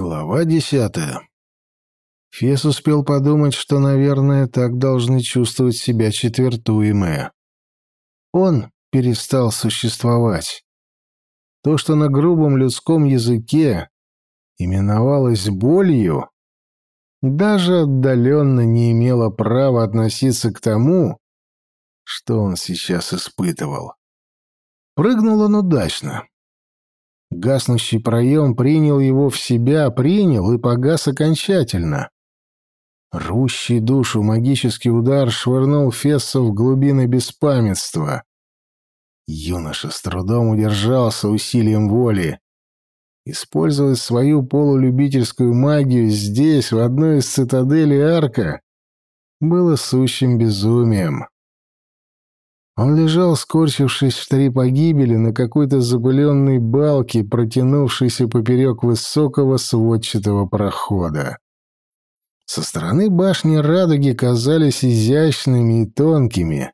Глава десятая. Фес успел подумать, что, наверное, так должны чувствовать себя четвертуемые. Он перестал существовать. То, что на грубом людском языке именовалось болью, даже отдаленно не имело права относиться к тому, что он сейчас испытывал. Прыгнул он удачно. Гаснущий проем принял его в себя, принял и погас окончательно. Рущий душу магический удар швырнул Фесса в глубины беспамятства. Юноша с трудом удержался усилием воли. Использовать свою полулюбительскую магию здесь, в одной из цитаделей арка, было сущим безумием. Он лежал, скорчившись в три погибели, на какой-то запыленной балке, протянувшейся поперек высокого сводчатого прохода. Со стороны башни радуги казались изящными и тонкими,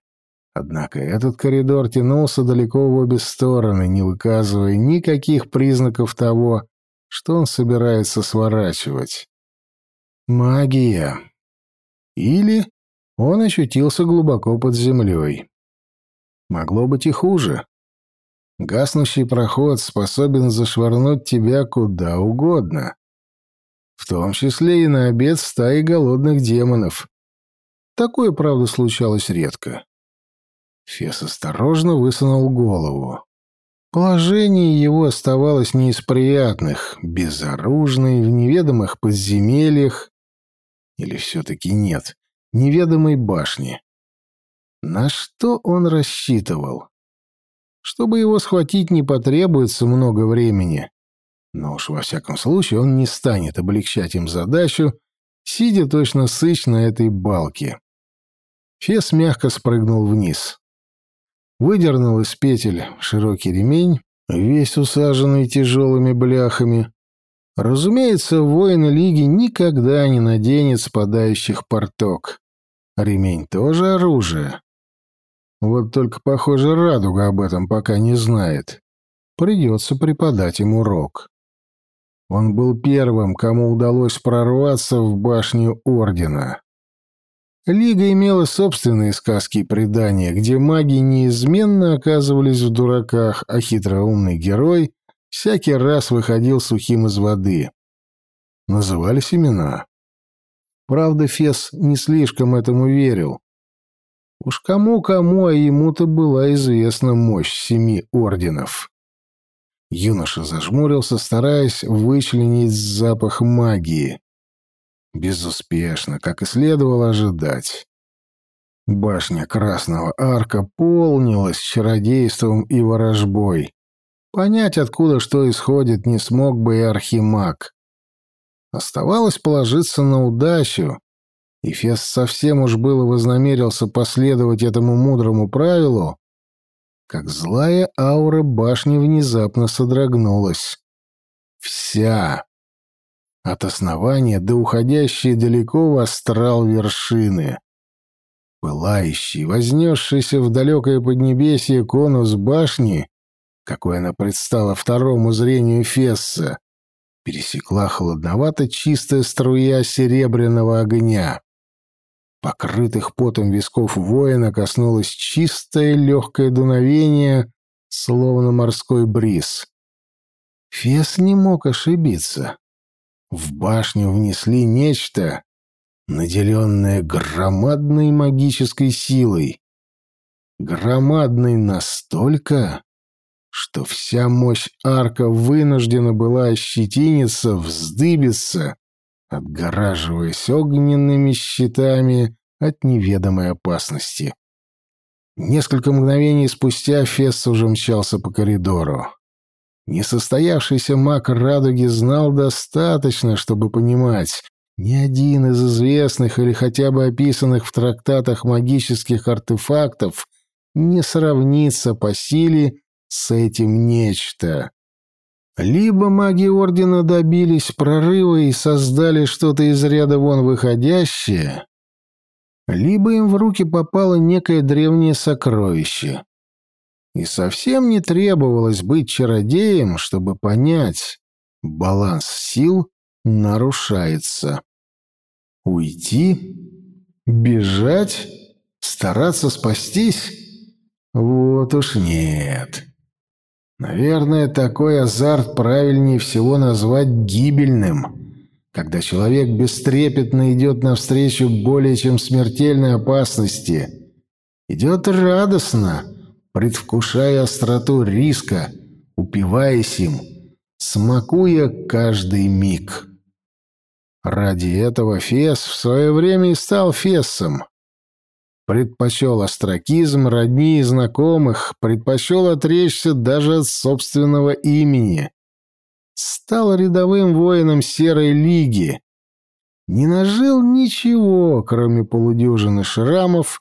однако этот коридор тянулся далеко в обе стороны, не выказывая никаких признаков того, что он собирается сворачивать. Магия. Или он ощутился глубоко под землей. Могло быть и хуже. Гаснущий проход способен зашвырнуть тебя куда угодно. В том числе и на обед стаи голодных демонов. Такое, правда, случалось редко. Фес осторожно высунул голову. Положение его оставалось не из приятных, безоружный, в неведомых подземельях, или все-таки нет, неведомой башни. На что он рассчитывал? Чтобы его схватить не потребуется много времени. Но уж во всяком случае он не станет облегчать им задачу, сидя точно сыч на этой балке. Фес мягко спрыгнул вниз. Выдернул из петель широкий ремень, весь усаженный тяжелыми бляхами. Разумеется, воин Лиги никогда не наденет спадающих порток. Ремень тоже оружие. Вот только, похоже, Радуга об этом пока не знает. Придется преподать им урок. Он был первым, кому удалось прорваться в башню Ордена. Лига имела собственные сказки и предания, где маги неизменно оказывались в дураках, а хитроумный герой всякий раз выходил сухим из воды. Назывались имена. Правда, Фес не слишком этому верил. Уж кому-кому, а ему-то была известна мощь семи орденов. Юноша зажмурился, стараясь вычленить запах магии. Безуспешно, как и следовало ожидать. Башня Красного Арка полнилась чародейством и ворожбой. Понять, откуда что исходит, не смог бы и архимаг. Оставалось положиться на удачу, и Фес совсем уж было вознамерился последовать этому мудрому правилу, как злая аура башни внезапно содрогнулась. Вся. От основания до уходящей далеко в астрал вершины. Пылающий, вознесшийся в далекое поднебесье конус башни, какой она предстала второму зрению Фесса, пересекла холодновато чистая струя серебряного огня. Покрытых потом висков воина коснулось чистое легкое дуновение, словно морской бриз. Фес не мог ошибиться. В башню внесли нечто, наделенное громадной магической силой. Громадной настолько, что вся мощь арка вынуждена была ощетиниться, вздыбиться отгораживаясь огненными щитами от неведомой опасности. Несколько мгновений спустя Фесс уже мчался по коридору. Несостоявшийся маг Радуги знал достаточно, чтобы понимать, ни один из известных или хотя бы описанных в трактатах магических артефактов не сравнится по силе с этим нечто. Либо маги Ордена добились прорыва и создали что-то из ряда вон выходящее, либо им в руки попало некое древнее сокровище. И совсем не требовалось быть чародеем, чтобы понять, баланс сил нарушается. Уйти? Бежать? Стараться спастись? Вот уж нет. Наверное, такой азарт правильнее всего назвать гибельным, когда человек бестрепетно идет навстречу более чем смертельной опасности. Идет радостно, предвкушая остроту риска, упиваясь им, смакуя каждый миг. Ради этого Фес в свое время и стал Фессом. Предпочел остракизм родни и знакомых, предпочел отречься даже от собственного имени. Стал рядовым воином Серой Лиги. Не нажил ничего, кроме полудюжины шрамов,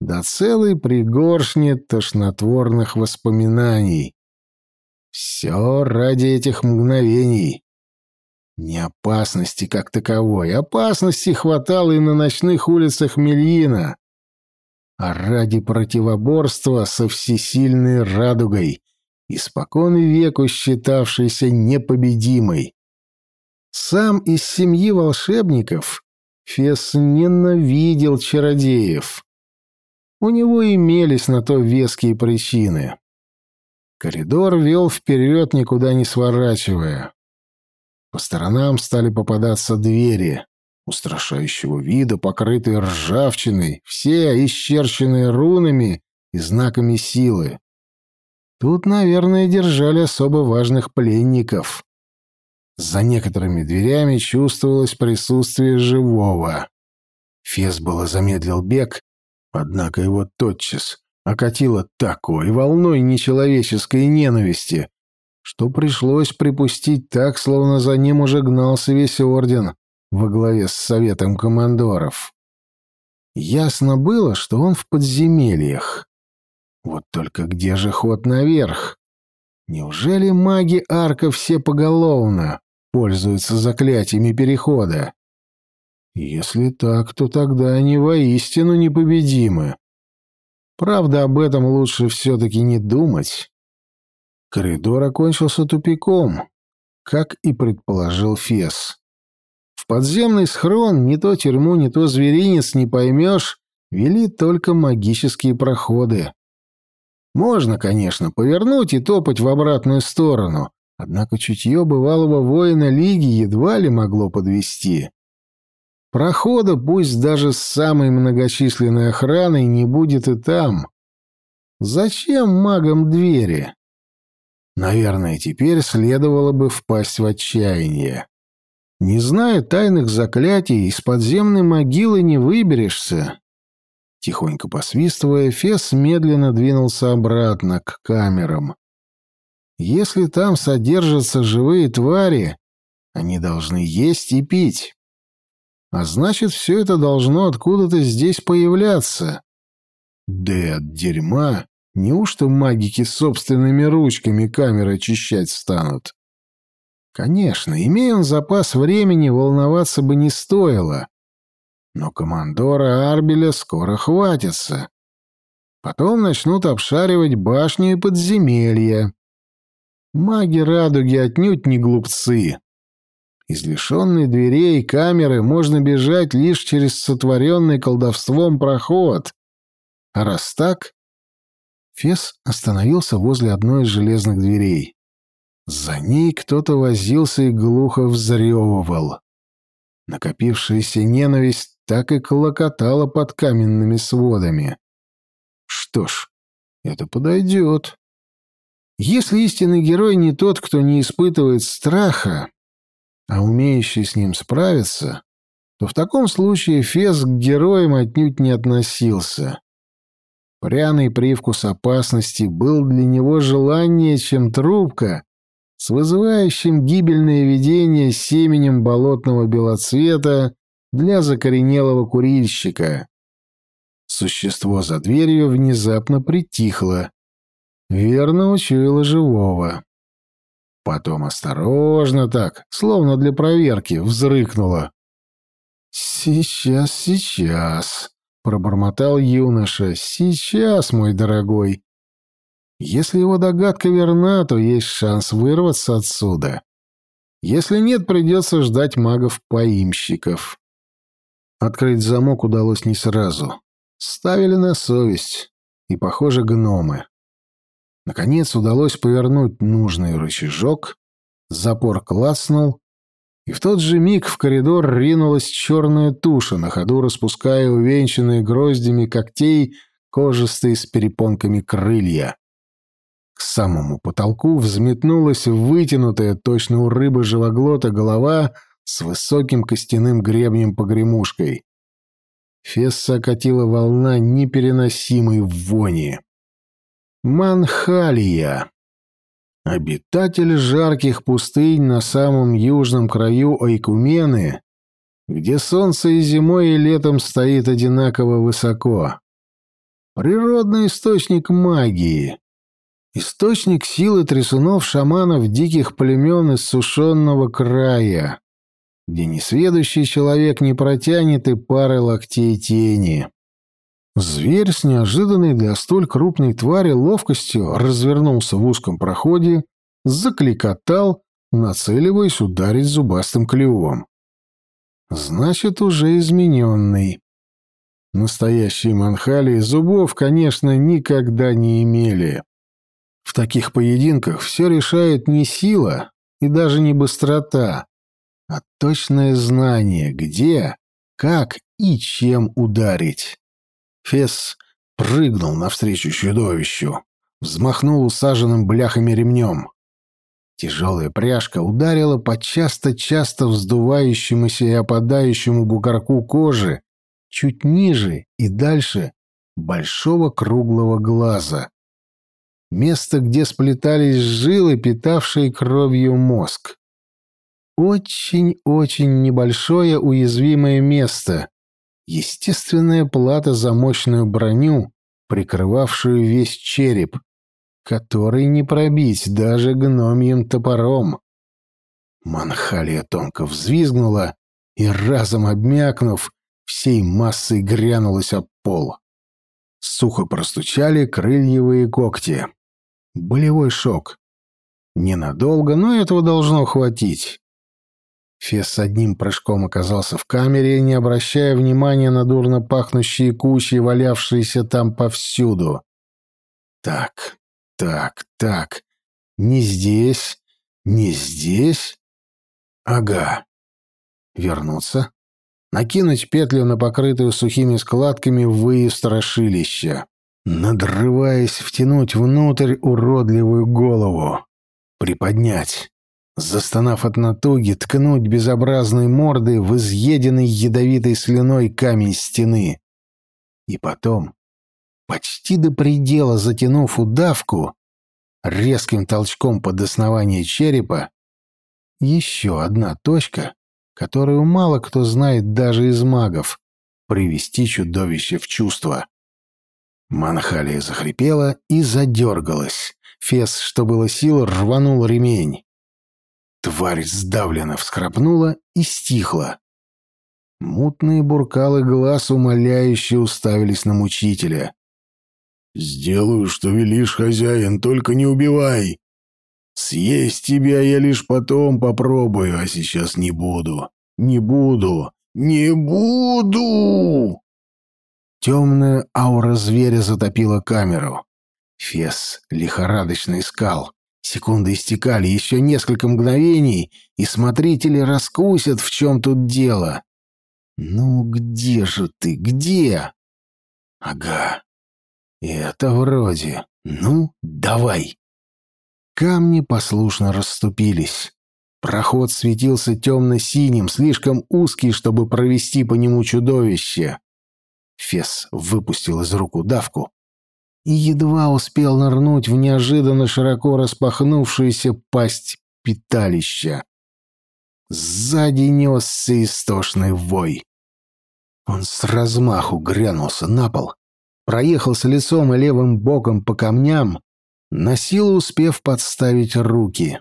да целой пригоршни тошнотворных воспоминаний. Все ради этих мгновений. Не опасности как таковой. Опасности хватало и на ночных улицах Мельина. А ради противоборства со всесильной радугой, испокон веку считавшейся непобедимой. Сам из семьи волшебников Фес ненавидел чародеев. У него имелись на то веские причины. Коридор вел вперед, никуда не сворачивая. По сторонам стали попадаться двери, устрашающего вида, покрытые ржавчиной, все исчерченные рунами и знаками силы. Тут, наверное, держали особо важных пленников. За некоторыми дверями чувствовалось присутствие живого. Фес было замедлил бег, однако его тотчас окатило такой волной нечеловеческой ненависти, что пришлось припустить так, словно за ним уже гнался весь орден во главе с советом командоров. Ясно было, что он в подземельях. Вот только где же ход наверх? Неужели маги арка все поголовно пользуются заклятиями перехода? Если так, то тогда они воистину непобедимы. Правда, об этом лучше все-таки не думать. Коридор окончился тупиком, как и предположил Фес. В подземный схрон не то тюрьму, не то зверинец не поймешь, вели только магические проходы. Можно, конечно, повернуть и топать в обратную сторону, однако чутье бывалого воина Лиги едва ли могло подвести. Прохода, пусть даже с самой многочисленной охраной, не будет и там. Зачем магам двери? Наверное, теперь следовало бы впасть в отчаяние. Не зная тайных заклятий, из подземной могилы не выберешься. Тихонько посвистывая, Фес медленно двинулся обратно к камерам. Если там содержатся живые твари, они должны есть и пить. А значит, все это должно откуда-то здесь появляться. Да от дерьма Неужто магики собственными ручками камеры очищать станут? Конечно, имея он запас времени, волноваться бы не стоило. Но командора Арбеля скоро хватится. Потом начнут обшаривать башню и подземелья. Маги радуги отнюдь не глупцы. Из лишенной дверей и камеры можно бежать лишь через сотворенный колдовством проход. А раз так, Фес остановился возле одной из железных дверей. За ней кто-то возился и глухо взрёвывал. Накопившаяся ненависть так и клокотала под каменными сводами. Что ж, это подойдет. Если истинный герой не тот, кто не испытывает страха, а умеющий с ним справиться, то в таком случае Фес к героям отнюдь не относился. Пряный привкус опасности был для него желаннее, чем трубка, с вызывающим гибельное видение семенем болотного белоцвета для закоренелого курильщика. Существо за дверью внезапно притихло. Верно учуяло живого. Потом осторожно так, словно для проверки, взрыкнуло. «Сейчас, сейчас», Пробормотал юноша. «Сейчас, мой дорогой. Если его догадка верна, то есть шанс вырваться отсюда. Если нет, придется ждать магов-поимщиков. Открыть замок удалось не сразу. Ставили на совесть. И, похоже, гномы. Наконец удалось повернуть нужный рычажок, запор клацнул, и в тот же миг в коридор ринулась черная туша, на ходу распуская увенчанные гроздями когтей кожистые с перепонками крылья. К самому потолку взметнулась вытянутая, точно у рыбы живоглота, голова с высоким костяным гребнем-погремушкой. Фесса окатила волна непереносимой вони. Манхалия. Обитатель жарких пустынь на самом южном краю Ойкумены, где солнце и зимой, и летом стоит одинаково высоко. Природный источник магии. Источник силы трясунов-шаманов диких племен из сушенного края, где несведущий человек не протянет и пары локтей тени. Зверь с неожиданной для столь крупной твари ловкостью развернулся в узком проходе, закликотал, нацеливаясь ударить зубастым клювом. Значит, уже измененный. Настоящие манхалии зубов, конечно, никогда не имели. В таких поединках все решает не сила и даже не быстрота, а точное знание, где, как и чем ударить. Фес прыгнул навстречу чудовищу, взмахнул усаженным бляхами ремнем. Тяжелая пряжка ударила по часто-часто вздувающемуся и опадающему бугорку кожи чуть ниже и дальше большого круглого глаза. Место, где сплетались жилы, питавшие кровью мозг. Очень-очень небольшое уязвимое место, естественная плата за мощную броню, прикрывавшую весь череп, который не пробить даже гномьим топором. Манхалия тонко взвизгнула и, разом обмякнув, всей массой грянулась об пол. Сухо простучали крыльевые когти. Болевой шок. Ненадолго, но этого должно хватить. Фес с одним прыжком оказался в камере, не обращая внимания на дурно пахнущие кучи, валявшиеся там повсюду. Так, так, так. Не здесь, не здесь. Ага. Вернуться. Накинуть петлю на покрытую сухими складками выезд страшилища. Надрываясь, втянуть внутрь уродливую голову. Приподнять застонав от натуги, ткнуть безобразной мордой в изъеденный ядовитой слюной камень стены. И потом, почти до предела затянув удавку, резким толчком под основание черепа, еще одна точка, которую мало кто знает даже из магов, привести чудовище в чувство. Манхалия захрипела и задергалась. Фес, что было сил, рванул ремень. Тварь сдавленно вскрапнула и стихла. Мутные буркалы глаз умоляюще уставились на мучителя. «Сделаю, что велишь, хозяин, только не убивай. Съесть тебя я лишь потом попробую, а сейчас не буду. Не буду. Не буду!» Темная аура зверя затопила камеру. Фес лихорадочно искал. Секунды истекали, еще несколько мгновений, и смотрители раскусят, в чем тут дело. «Ну где же ты? Где?» «Ага. Это вроде. Ну, давай». Камни послушно расступились. Проход светился темно-синим, слишком узкий, чтобы провести по нему чудовище. Фес выпустил из рук удавку, и едва успел нырнуть в неожиданно широко распахнувшуюся пасть питалища. Сзади несся истошный вой. Он с размаху грянулся на пол, проехался лицом и левым боком по камням, на силу успев подставить руки.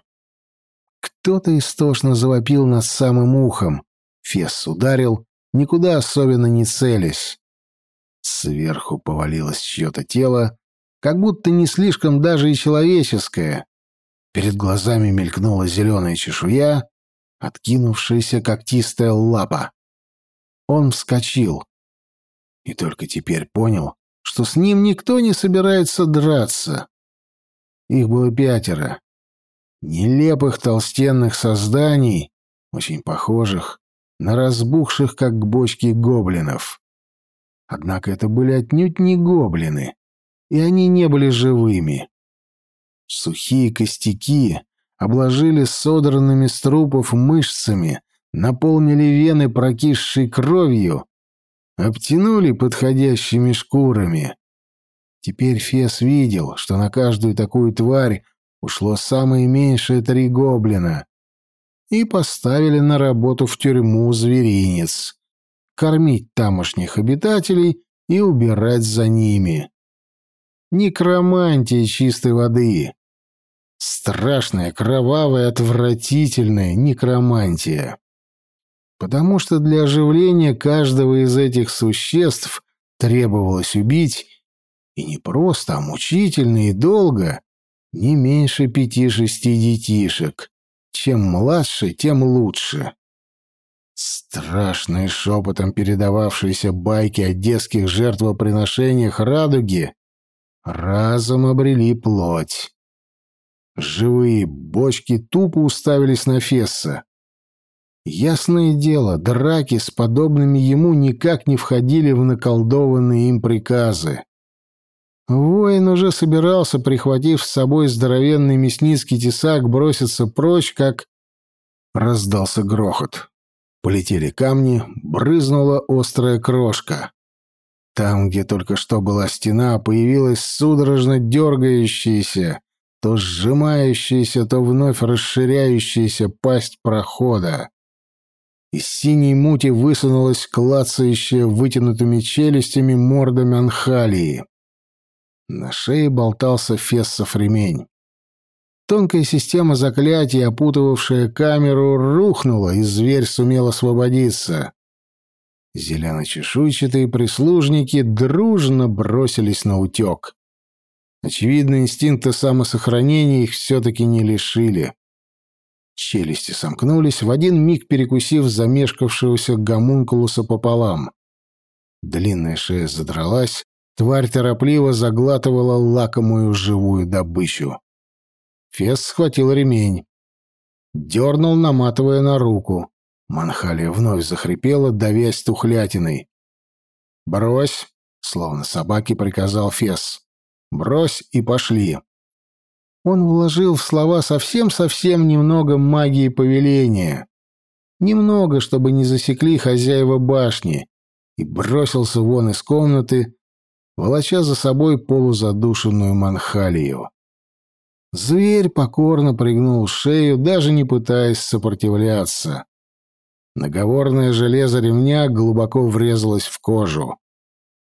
Кто-то истошно завопил над самым ухом. Фес ударил, никуда особенно не целясь. Сверху повалилось чье-то тело, как будто не слишком даже и человеческое. Перед глазами мелькнула зеленая чешуя, откинувшаяся когтистая лапа. Он вскочил. И только теперь понял, что с ним никто не собирается драться. Их было пятеро. Нелепых толстенных созданий, очень похожих на разбухших, как бочки, гоблинов. Однако это были отнюдь не гоблины, и они не были живыми. Сухие костяки обложили содранными с трупов мышцами, наполнили вены прокисшей кровью, обтянули подходящими шкурами. Теперь Фес видел, что на каждую такую тварь ушло самое меньшее три гоблина, и поставили на работу в тюрьму зверинец, кормить тамошних обитателей и убирать за ними. Некромантия чистой воды. Страшная, кровавая, отвратительная некромантия. Потому что для оживления каждого из этих существ требовалось убить, и не просто, а мучительно и долго, не меньше пяти-шести детишек. Чем младше, тем лучше. Страшные шепотом передававшиеся байки о детских жертвоприношениях радуги разом обрели плоть. Живые бочки тупо уставились на Фесса. Ясное дело, драки с подобными ему никак не входили в наколдованные им приказы. Воин уже собирался, прихватив с собой здоровенный мясницкий тесак, броситься прочь, как... Раздался грохот. Полетели камни, брызнула острая крошка. Там, где только что была стена, появилась судорожно дергающаяся, то сжимающаяся, то вновь расширяющаяся пасть прохода. Из синей мути высунулась клацающая вытянутыми челюстями морда Манхалии. На шее болтался фессов ремень. Тонкая система заклятий, опутывавшая камеру, рухнула, и зверь сумел освободиться. Зелено-чешуйчатые прислужники дружно бросились на утек. Очевидно, инстинкты самосохранения их все-таки не лишили. Челюсти сомкнулись, в один миг перекусив замешкавшегося гомункулуса пополам. Длинная шея задралась, тварь торопливо заглатывала лакомую живую добычу. Фес схватил ремень. Дернул, наматывая на руку. Манхалия вновь захрипела, давясь тухлятиной. «Брось!» — словно собаке приказал Фес. «Брось и пошли!» Он вложил в слова совсем-совсем немного магии повеления. Немного, чтобы не засекли хозяева башни, и бросился вон из комнаты, волоча за собой полузадушенную Манхалию. Зверь покорно пригнул шею, даже не пытаясь сопротивляться. Наговорное железо ремня глубоко врезалось в кожу.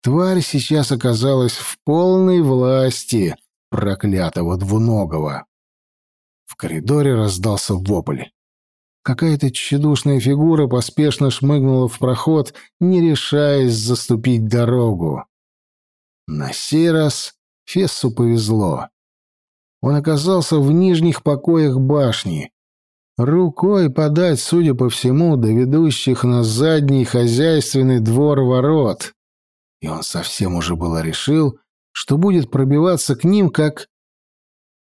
Тварь сейчас оказалась в полной власти проклятого двуногого. В коридоре раздался вопль. Какая-то тщедушная фигура поспешно шмыгнула в проход, не решаясь заступить дорогу. На сей раз Фессу повезло. Он оказался в нижних покоях башни. Рукой подать, судя по всему, до ведущих на задний хозяйственный двор ворот. И он совсем уже было решил, что будет пробиваться к ним, как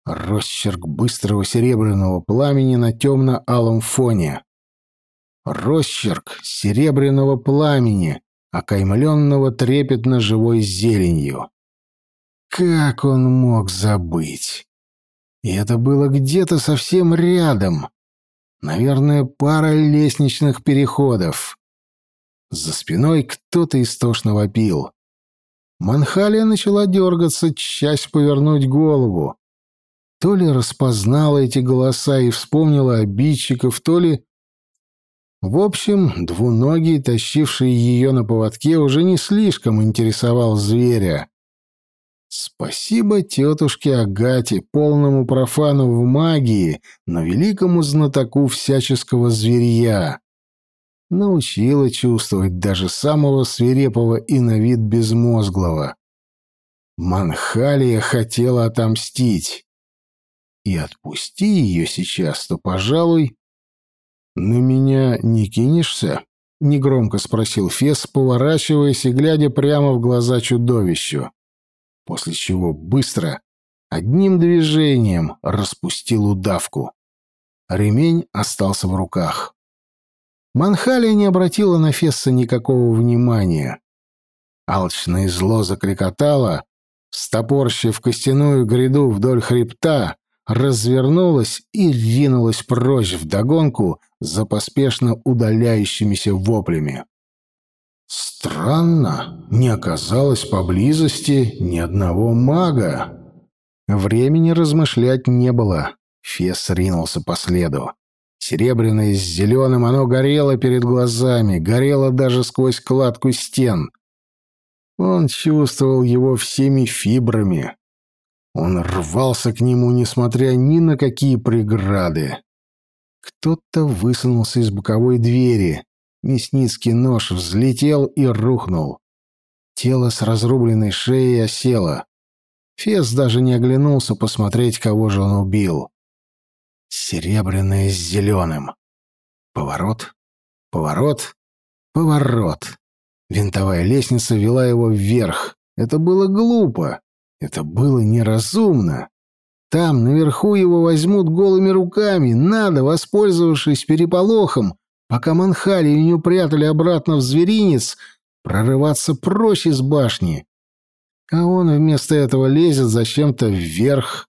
росчерк быстрого серебряного пламени на темно-алом фоне. Росчерк серебряного пламени, окаймленного трепетно живой зеленью. Как он мог забыть? И это было где-то совсем рядом. Наверное, пара лестничных переходов. За спиной кто-то истошно вопил. Манхалия начала дергаться, часть повернуть голову. То ли распознала эти голоса и вспомнила обидчиков, то ли... В общем, двуногий, тащивший ее на поводке, уже не слишком интересовал зверя. Спасибо тетушке Агате, полному профану в магии, но великому знатоку всяческого зверья научила чувствовать даже самого свирепого и на вид безмозглого. Манхалия хотела отомстить. И отпусти ее сейчас, то, пожалуй, «На меня не кинешься?» — негромко спросил Фес, поворачиваясь и глядя прямо в глаза чудовищу. После чего быстро, одним движением, распустил удавку. Ремень остался в руках. Манхалия не обратила на Фесса никакого внимания. Алчное зло закрикотало, стопорщив костяную гряду вдоль хребта, развернулась и ринулась прочь вдогонку за поспешно удаляющимися воплями. Странно, не оказалось поблизости ни одного мага. Времени размышлять не было. Фес ринулся по следу. Серебряное с зеленым оно горело перед глазами, горело даже сквозь кладку стен. Он чувствовал его всеми фибрами. Он рвался к нему, несмотря ни на какие преграды. Кто-то высунулся из боковой двери. Мясницкий нож взлетел и рухнул. Тело с разрубленной шеей осело. Фес даже не оглянулся посмотреть, кого же он убил. Серебряное с зеленым. Поворот, поворот, поворот. Винтовая лестница вела его вверх. Это было глупо. Это было неразумно. Там, наверху, его возьмут голыми руками. Надо, воспользовавшись переполохом, пока Манхалию не упрятали обратно в зверинец, прорываться прочь из башни. А он вместо этого лезет зачем-то вверх.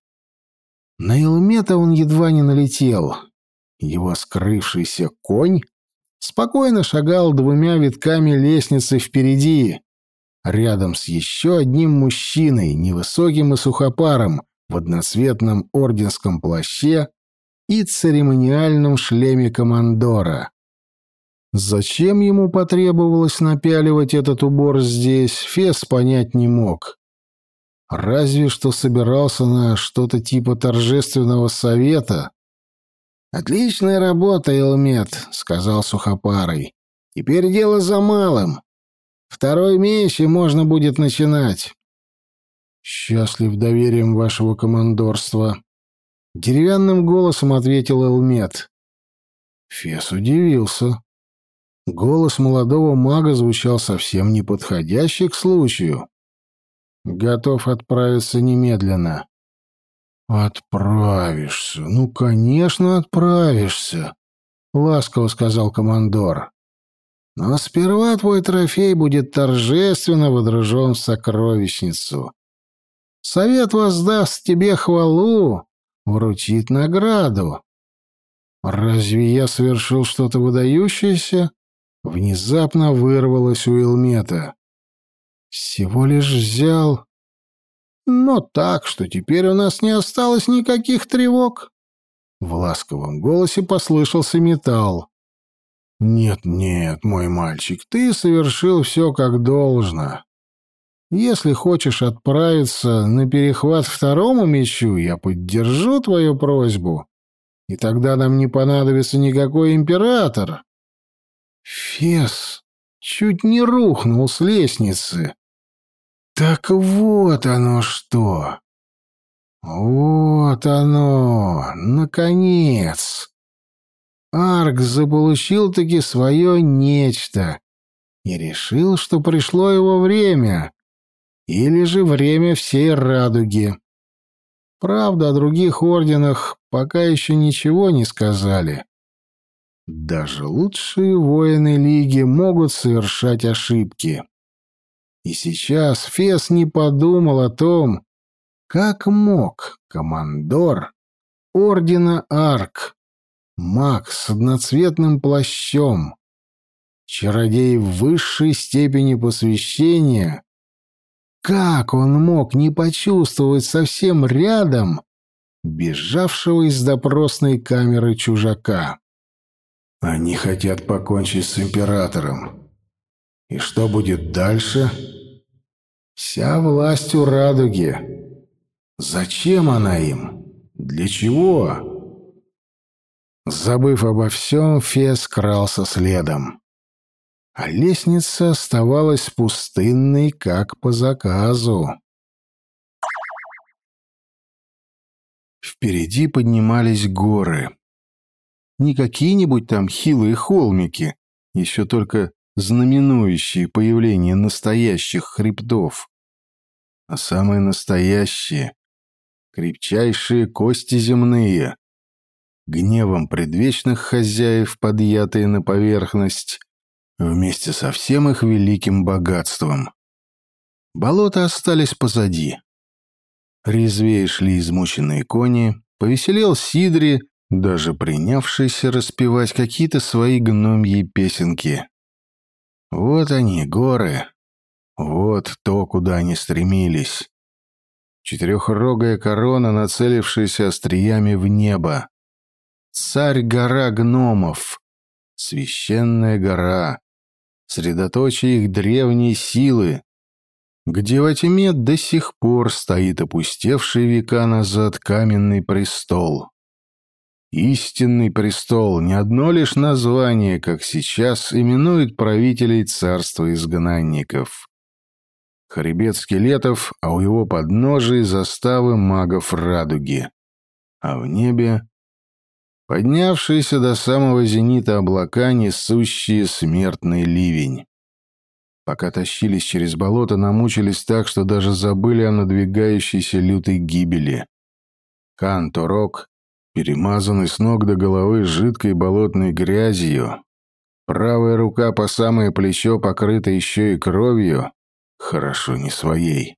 На Илмета он едва не налетел. Его скрывшийся конь спокойно шагал двумя витками лестницы впереди, рядом с еще одним мужчиной, невысоким и сухопаром, в одноцветном орденском плаще и церемониальном шлеме командора. Зачем ему потребовалось напяливать этот убор здесь, Фес понять не мог. Разве что собирался на что-то типа торжественного совета. «Отличная работа, Элмет», — сказал Сухопарый. «Теперь дело за малым. Второй меч, и можно будет начинать». «Счастлив доверием вашего командорства», — деревянным голосом ответил Элмет. Фес удивился. Голос молодого мага звучал совсем неподходящий к случаю. «Готов отправиться немедленно». «Отправишься? Ну, конечно, отправишься», — ласково сказал командор. «Но сперва твой трофей будет торжественно водружен в сокровищницу. Совет воздаст тебе хвалу, вручит награду. Разве я совершил что-то выдающееся?» Внезапно вырвалось у Илмета. «Всего лишь взял но так, что теперь у нас не осталось никаких тревог. В ласковом голосе послышался металл. «Нет-нет, мой мальчик, ты совершил все как должно. Если хочешь отправиться на перехват второму мечу, я поддержу твою просьбу, и тогда нам не понадобится никакой император». Фес чуть не рухнул с лестницы. Так вот оно что. Вот оно, наконец. Арк заполучил-таки свое нечто и решил, что пришло его время, или же время всей радуги. Правда, о других орденах пока еще ничего не сказали. Даже лучшие воины Лиги могут совершать ошибки. И сейчас Фес не подумал о том, как мог командор Ордена Арк, маг с одноцветным плащом, чародей высшей степени посвящения, как он мог не почувствовать совсем рядом бежавшего из допросной камеры чужака? Они хотят покончить с императором. И что будет дальше? Вся власть у радуги. Зачем она им? Для чего? Забыв обо всем, Фес крался следом. А лестница оставалась пустынной, как по заказу. Впереди поднимались горы. Не какие-нибудь там хилые холмики, еще только знаменующие появление настоящих хребтов, а самые настоящие, крепчайшие кости земные, гневом предвечных хозяев, подъятые на поверхность, вместе со всем их великим богатством. Болота остались позади. Резвее шли измученные кони, повеселел Сидри, даже принявшийся распевать какие-то свои гномьи песенки. Вот они, горы. Вот то, куда они стремились. Четырехрогая корона, нацелившаяся остриями в небо. Царь-гора гномов. Священная гора. Средоточие их древней силы. Где во тьме до сих пор стоит опустевший века назад каменный престол. Истинный престол — не одно лишь название, как сейчас именуют правителей царства изгнанников. Хребет скелетов, а у его подножия заставы магов радуги. А в небе — поднявшиеся до самого зенита облака, несущие смертный ливень. Пока тащились через болото, намучились так, что даже забыли о надвигающейся лютой гибели. Канторок перемазанный с ног до головы жидкой болотной грязью, правая рука по самое плечо покрыта еще и кровью, хорошо не своей.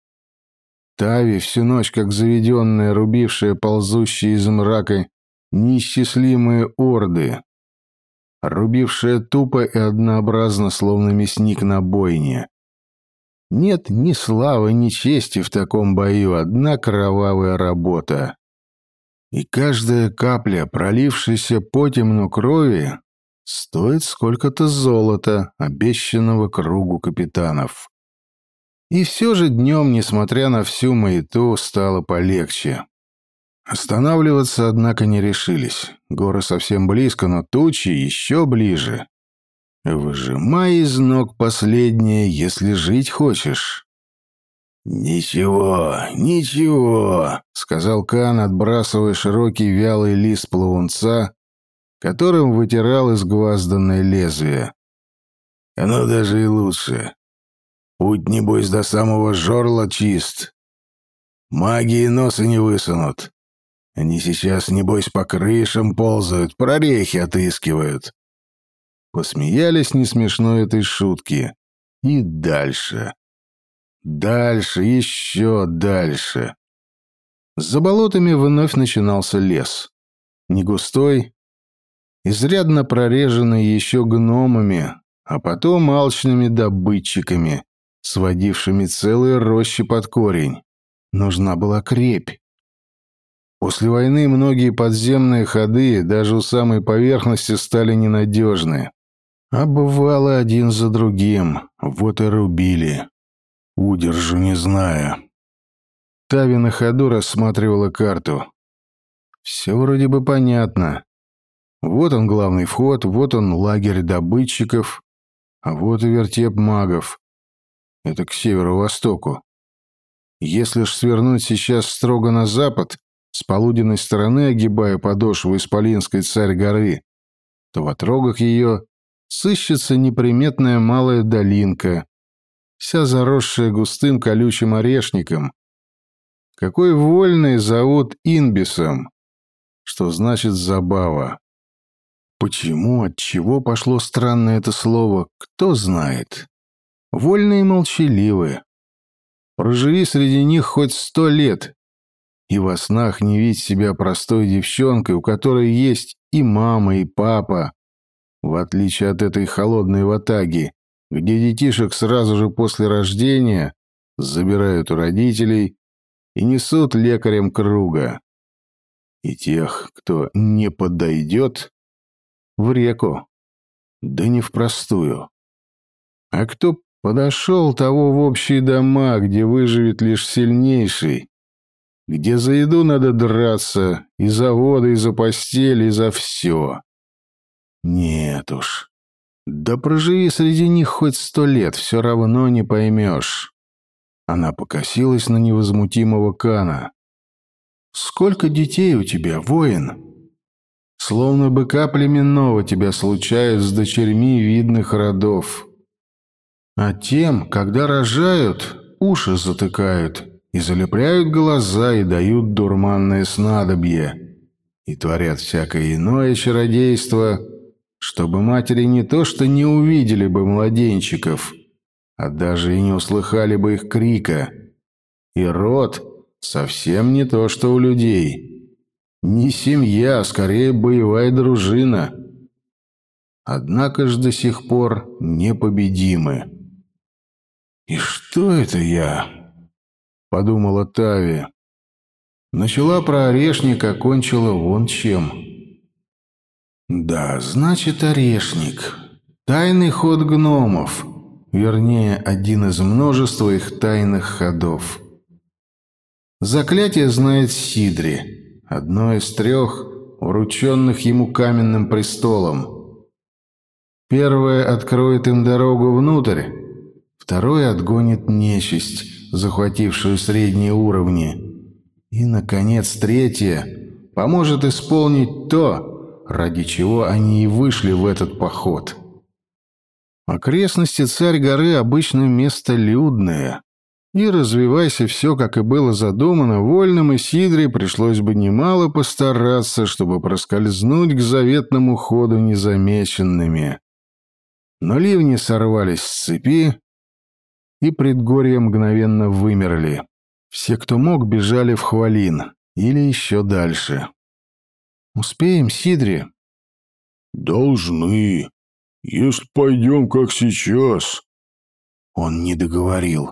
Тави всю ночь, как заведенная, рубившая ползущие из мрака неисчислимые орды, рубившая тупо и однообразно, словно мясник на бойне. Нет ни славы, ни чести в таком бою, одна кровавая работа и каждая капля, пролившаяся по темну крови, стоит сколько-то золота, обещанного кругу капитанов. И все же днем, несмотря на всю маяту, стало полегче. Останавливаться, однако, не решились. Горы совсем близко, но тучи еще ближе. Выжимай из ног последнее, если жить хочешь. «Ничего, ничего», — сказал Кан, отбрасывая широкий вялый лист плавунца, которым вытирал изгвазданное лезвие. «Оно даже и лучше. Путь, небось, до самого жорла чист. Маги и носы не высунут. Они сейчас, небось, по крышам ползают, прорехи отыскивают». Посмеялись не смешно этой шутки. И дальше. Дальше, еще дальше. За болотами вновь начинался лес. Не густой, изрядно прореженный еще гномами, а потом алчными добытчиками, сводившими целые рощи под корень. Нужна была крепь. После войны многие подземные ходы даже у самой поверхности стали ненадежны. А бывало один за другим, вот и рубили. Удержу, не зная. Тави на ходу рассматривала карту. Все вроде бы понятно. Вот он главный вход, вот он лагерь добытчиков, а вот и вертеп магов. Это к северо-востоку. Если ж свернуть сейчас строго на запад, с полуденной стороны огибая подошву Исполинской царь горы, то в отрогах ее сыщется неприметная малая долинка, вся заросшая густым колючим орешником. Какой вольный зовут Инбисом, что значит «забава». Почему, от чего пошло странное это слово, кто знает. Вольные и молчаливые. Проживи среди них хоть сто лет, и во снах не видь себя простой девчонкой, у которой есть и мама, и папа, в отличие от этой холодной ватаги, где детишек сразу же после рождения забирают у родителей и несут лекарям круга. И тех, кто не подойдет, в реку, да не в простую. А кто подошел, того в общие дома, где выживет лишь сильнейший, где за еду надо драться, и за воду, и за постель, и за все. Нет уж. Да проживи среди них хоть сто лет, все равно не поймешь. Она покосилась на невозмутимого Кана. «Сколько детей у тебя, воин?» словно быка племенного тебя случают с дочерьми видных родов. А тем, когда рожают, уши затыкают и залепляют глаза и дают дурманное снадобье, и творят всякое иное чародейство, чтобы матери не то что не увидели бы младенчиков, а даже и не услыхали бы их крика. И род совсем не то, что у людей. Не семья, а скорее боевая дружина. Однако ж до сих пор непобедимы. «И что это я?» — подумала Тави. Начала про орешник, а кончила вон чем. «Да, значит, орешник. Тайный ход гномов. Вернее, один из множества их тайных ходов. Заклятие знает Сидри, одно из трех, врученных ему каменным престолом. Первое откроет им дорогу внутрь, второе отгонит нечисть, захватившую средние уровни. И, наконец, третье поможет исполнить то, ради чего они и вышли в этот поход. Окрестности царь горы обычно место людное, и развивайся все, как и было задумано, вольным и Сидре пришлось бы немало постараться, чтобы проскользнуть к заветному ходу незамеченными. Но ливни сорвались с цепи, и предгорья мгновенно вымерли. Все, кто мог, бежали в Хвалин или еще дальше. «Успеем, Сидри?» «Должны, если пойдем, как сейчас». Он не договорил.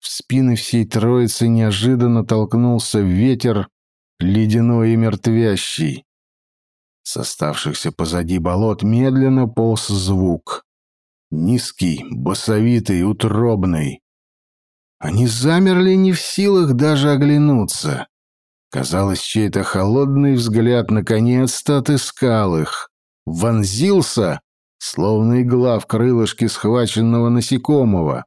В спины всей троицы неожиданно толкнулся ветер, ледяной и мертвящий. С оставшихся позади болот медленно полз звук. Низкий, басовитый, утробный. Они замерли не в силах даже оглянуться. Казалось, чей-то холодный взгляд наконец-то отыскал их. Вонзился, словно игла в крылышке схваченного насекомого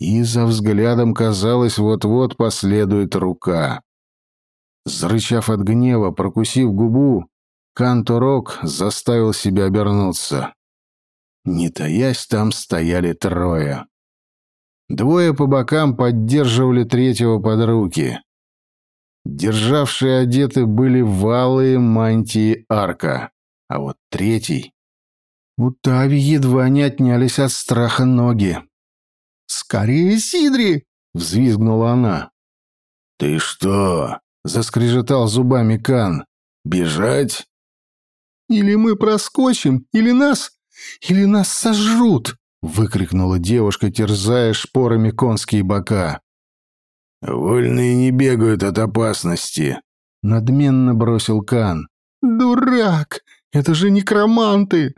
и за взглядом, казалось, вот-вот последует рука. Зрычав от гнева, прокусив губу, Канторок заставил себя обернуться. Не таясь, там стояли трое. Двое по бокам поддерживали третьего под руки. Державшие одеты были валые мантии арка, а вот третий... У Тави едва не отнялись от страха ноги. «Скорее, Сидри!» — взвизгнула она. «Ты что?» — заскрежетал зубами Кан. «Бежать?» «Или мы проскочим, или нас... или нас сожрут!» — выкрикнула девушка, терзая шпорами конские бока. «Вольные не бегают от опасности», — надменно бросил Кан. «Дурак! Это же некроманты!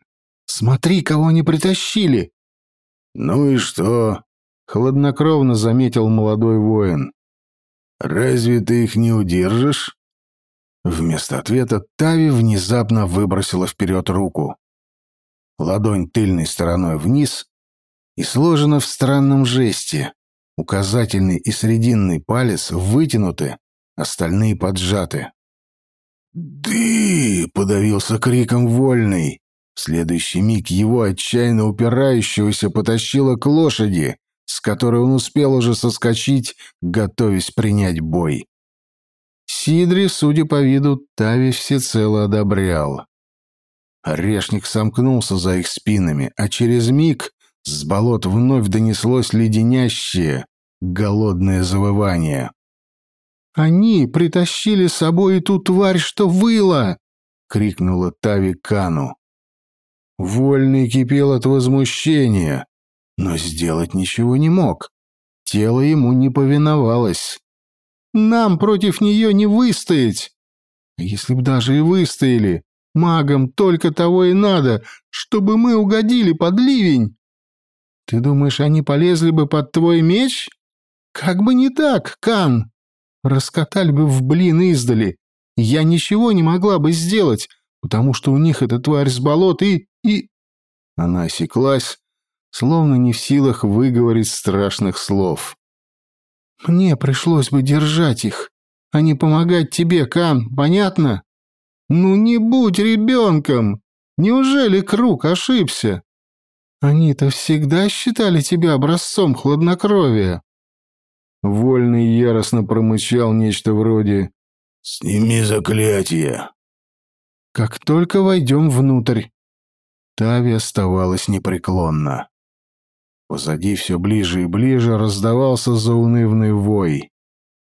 Смотри, кого они притащили!» «Ну и что? Хладнокровно заметил молодой воин. «Разве ты их не удержишь?» Вместо ответа Тави внезапно выбросила вперед руку. Ладонь тыльной стороной вниз и сложена в странном жесте. Указательный и срединный палец вытянуты, остальные поджаты. «Ды!» — подавился криком вольный. В следующий миг его отчаянно упирающегося потащило к лошади, с которой он успел уже соскочить, готовясь принять бой. Сидри, судя по виду, Тави всецело одобрял. Орешник сомкнулся за их спинами, а через миг с болот вновь донеслось леденящее, голодное завывание. «Они притащили с собой ту тварь, что выла!» — крикнула Тави Кану. Вольный кипел от возмущения, но сделать ничего не мог. Тело ему не повиновалось. «Нам против нее не выстоять!» «Если б даже и выстояли, магам только того и надо, чтобы мы угодили под ливень!» «Ты думаешь, они полезли бы под твой меч?» «Как бы не так, Кан!» «Раскатали бы в блин издали. Я ничего не могла бы сделать, потому что у них эта тварь с болот и... и...» Она осеклась, словно не в силах выговорить страшных слов. «Мне пришлось бы держать их, а не помогать тебе, Кан, понятно? Ну не будь ребенком! Неужели Круг ошибся? Они-то всегда считали тебя образцом хладнокровия. Вольный яростно промычал нечто вроде «Сними заклятие!» «Как только войдем внутрь». Тави оставалась непреклонна. Позади все ближе и ближе раздавался заунывный вой.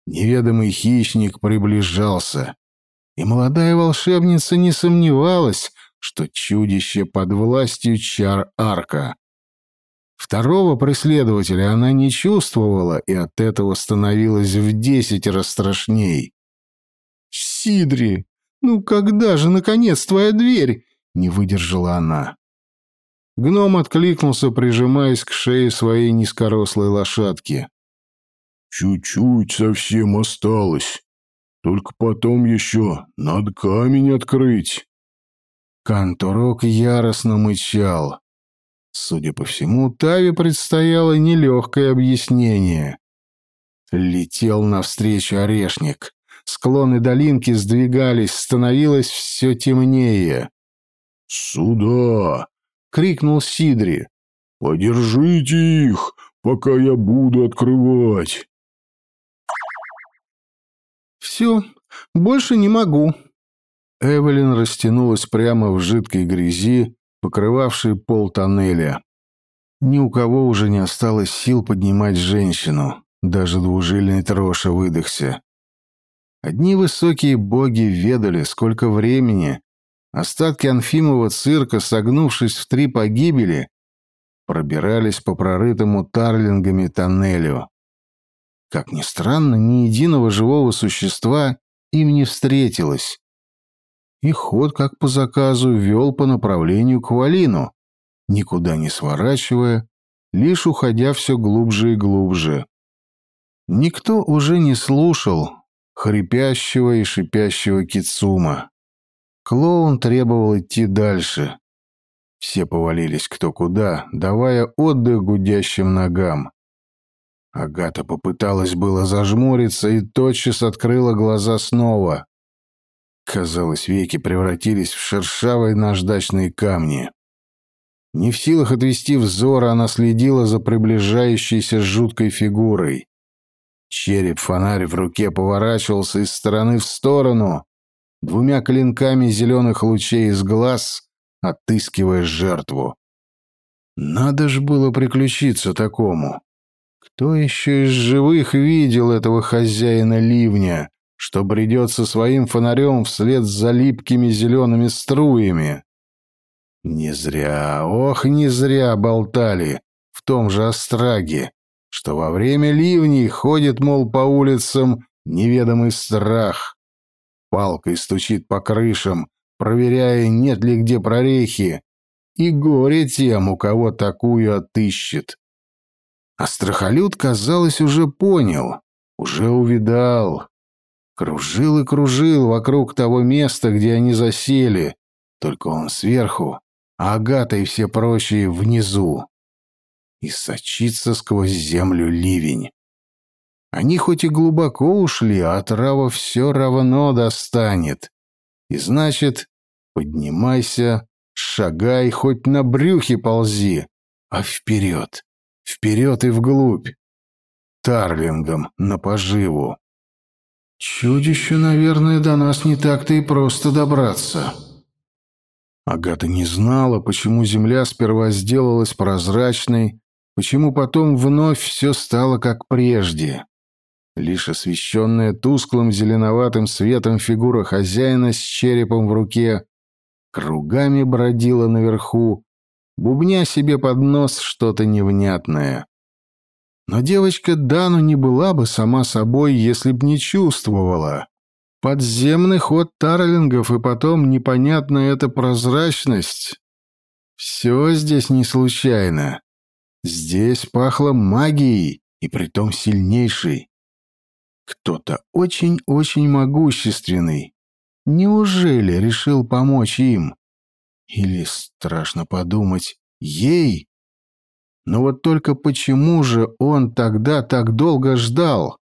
Неведомый хищник приближался, и молодая волшебница не сомневалась, что чудище под властью чар арка. Второго преследователя она не чувствовала и от этого становилась в десятеро страшней. «Сидри, ну когда же, наконец, твоя дверь?» — не выдержала она. Гном откликнулся, прижимаясь к шее своей низкорослой лошадки. «Чуть-чуть совсем осталось. Только потом еще надо камень открыть». Канторок яростно мычал. Судя по всему, Таве предстояло нелегкое объяснение. Летел навстречу орешник. Склоны долинки сдвигались, становилось все темнее. «Сюда!» — крикнул Сидри. «Подержите их, пока я буду открывать!» «Все, больше не могу». Эвелин растянулась прямо в жидкой грязи, покрывавшей пол тоннеля. Ни у кого уже не осталось сил поднимать женщину. Даже двужильный троша выдохся. Одни высокие боги ведали, сколько времени остатки Анфимова цирка, согнувшись в три погибели, пробирались по прорытому тарлингами тоннелю. Как ни странно, ни единого живого существа им не встретилось. И ход, как по заказу, вел по направлению к Валину, никуда не сворачивая, лишь уходя все глубже и глубже. Никто уже не слушал, хрипящего и шипящего Кицума. Клоун требовал идти дальше. Все повалились кто куда, давая отдых гудящим ногам. Агата попыталась было зажмуриться и тотчас открыла глаза снова. Казалось, веки превратились в шершавые наждачные камни. Не в силах отвести взор, она следила за приближающейся жуткой фигурой. Череп-фонарь в руке поворачивался из стороны в сторону, двумя клинками зеленых лучей из глаз, отыскивая жертву. Надо ж было приключиться такому. Кто еще из живых видел этого хозяина ливня, что бредет со своим фонарем вслед за липкими зелеными струями? Не зря, ох, не зря болтали в том же Остраге, что во время ливней ходит, мол, по улицам неведомый страх. Палкой стучит по крышам, проверяя, нет ли где прорехи, и горе тем, у кого такую отыщет. А страхолюд, казалось, уже понял, уже увидал. Кружил и кружил вокруг того места, где они засели, только он сверху, а Агата и все прочие внизу и сочится сквозь землю ливень. Они хоть и глубоко ушли, а трава все равно достанет. И значит, поднимайся, шагай, хоть на брюхе ползи, а вперед, вперед и вглубь. Тарлингом на поживу. Чудищу, наверное, до нас не так-то и просто добраться. Агата не знала, почему земля сперва сделалась прозрачной, Почему потом вновь все стало как прежде? Лишь освещенная тусклым зеленоватым светом фигура хозяина с черепом в руке кругами бродила наверху, бубня себе под нос что-то невнятное. Но девочка Дану не была бы сама собой, если б не чувствовала. Подземный ход тарлингов и потом непонятная эта прозрачность. Все здесь не случайно. Здесь пахло магией, и притом сильнейшей. Кто-то очень-очень могущественный. Неужели решил помочь им? Или, страшно подумать, ей? Но вот только почему же он тогда так долго ждал?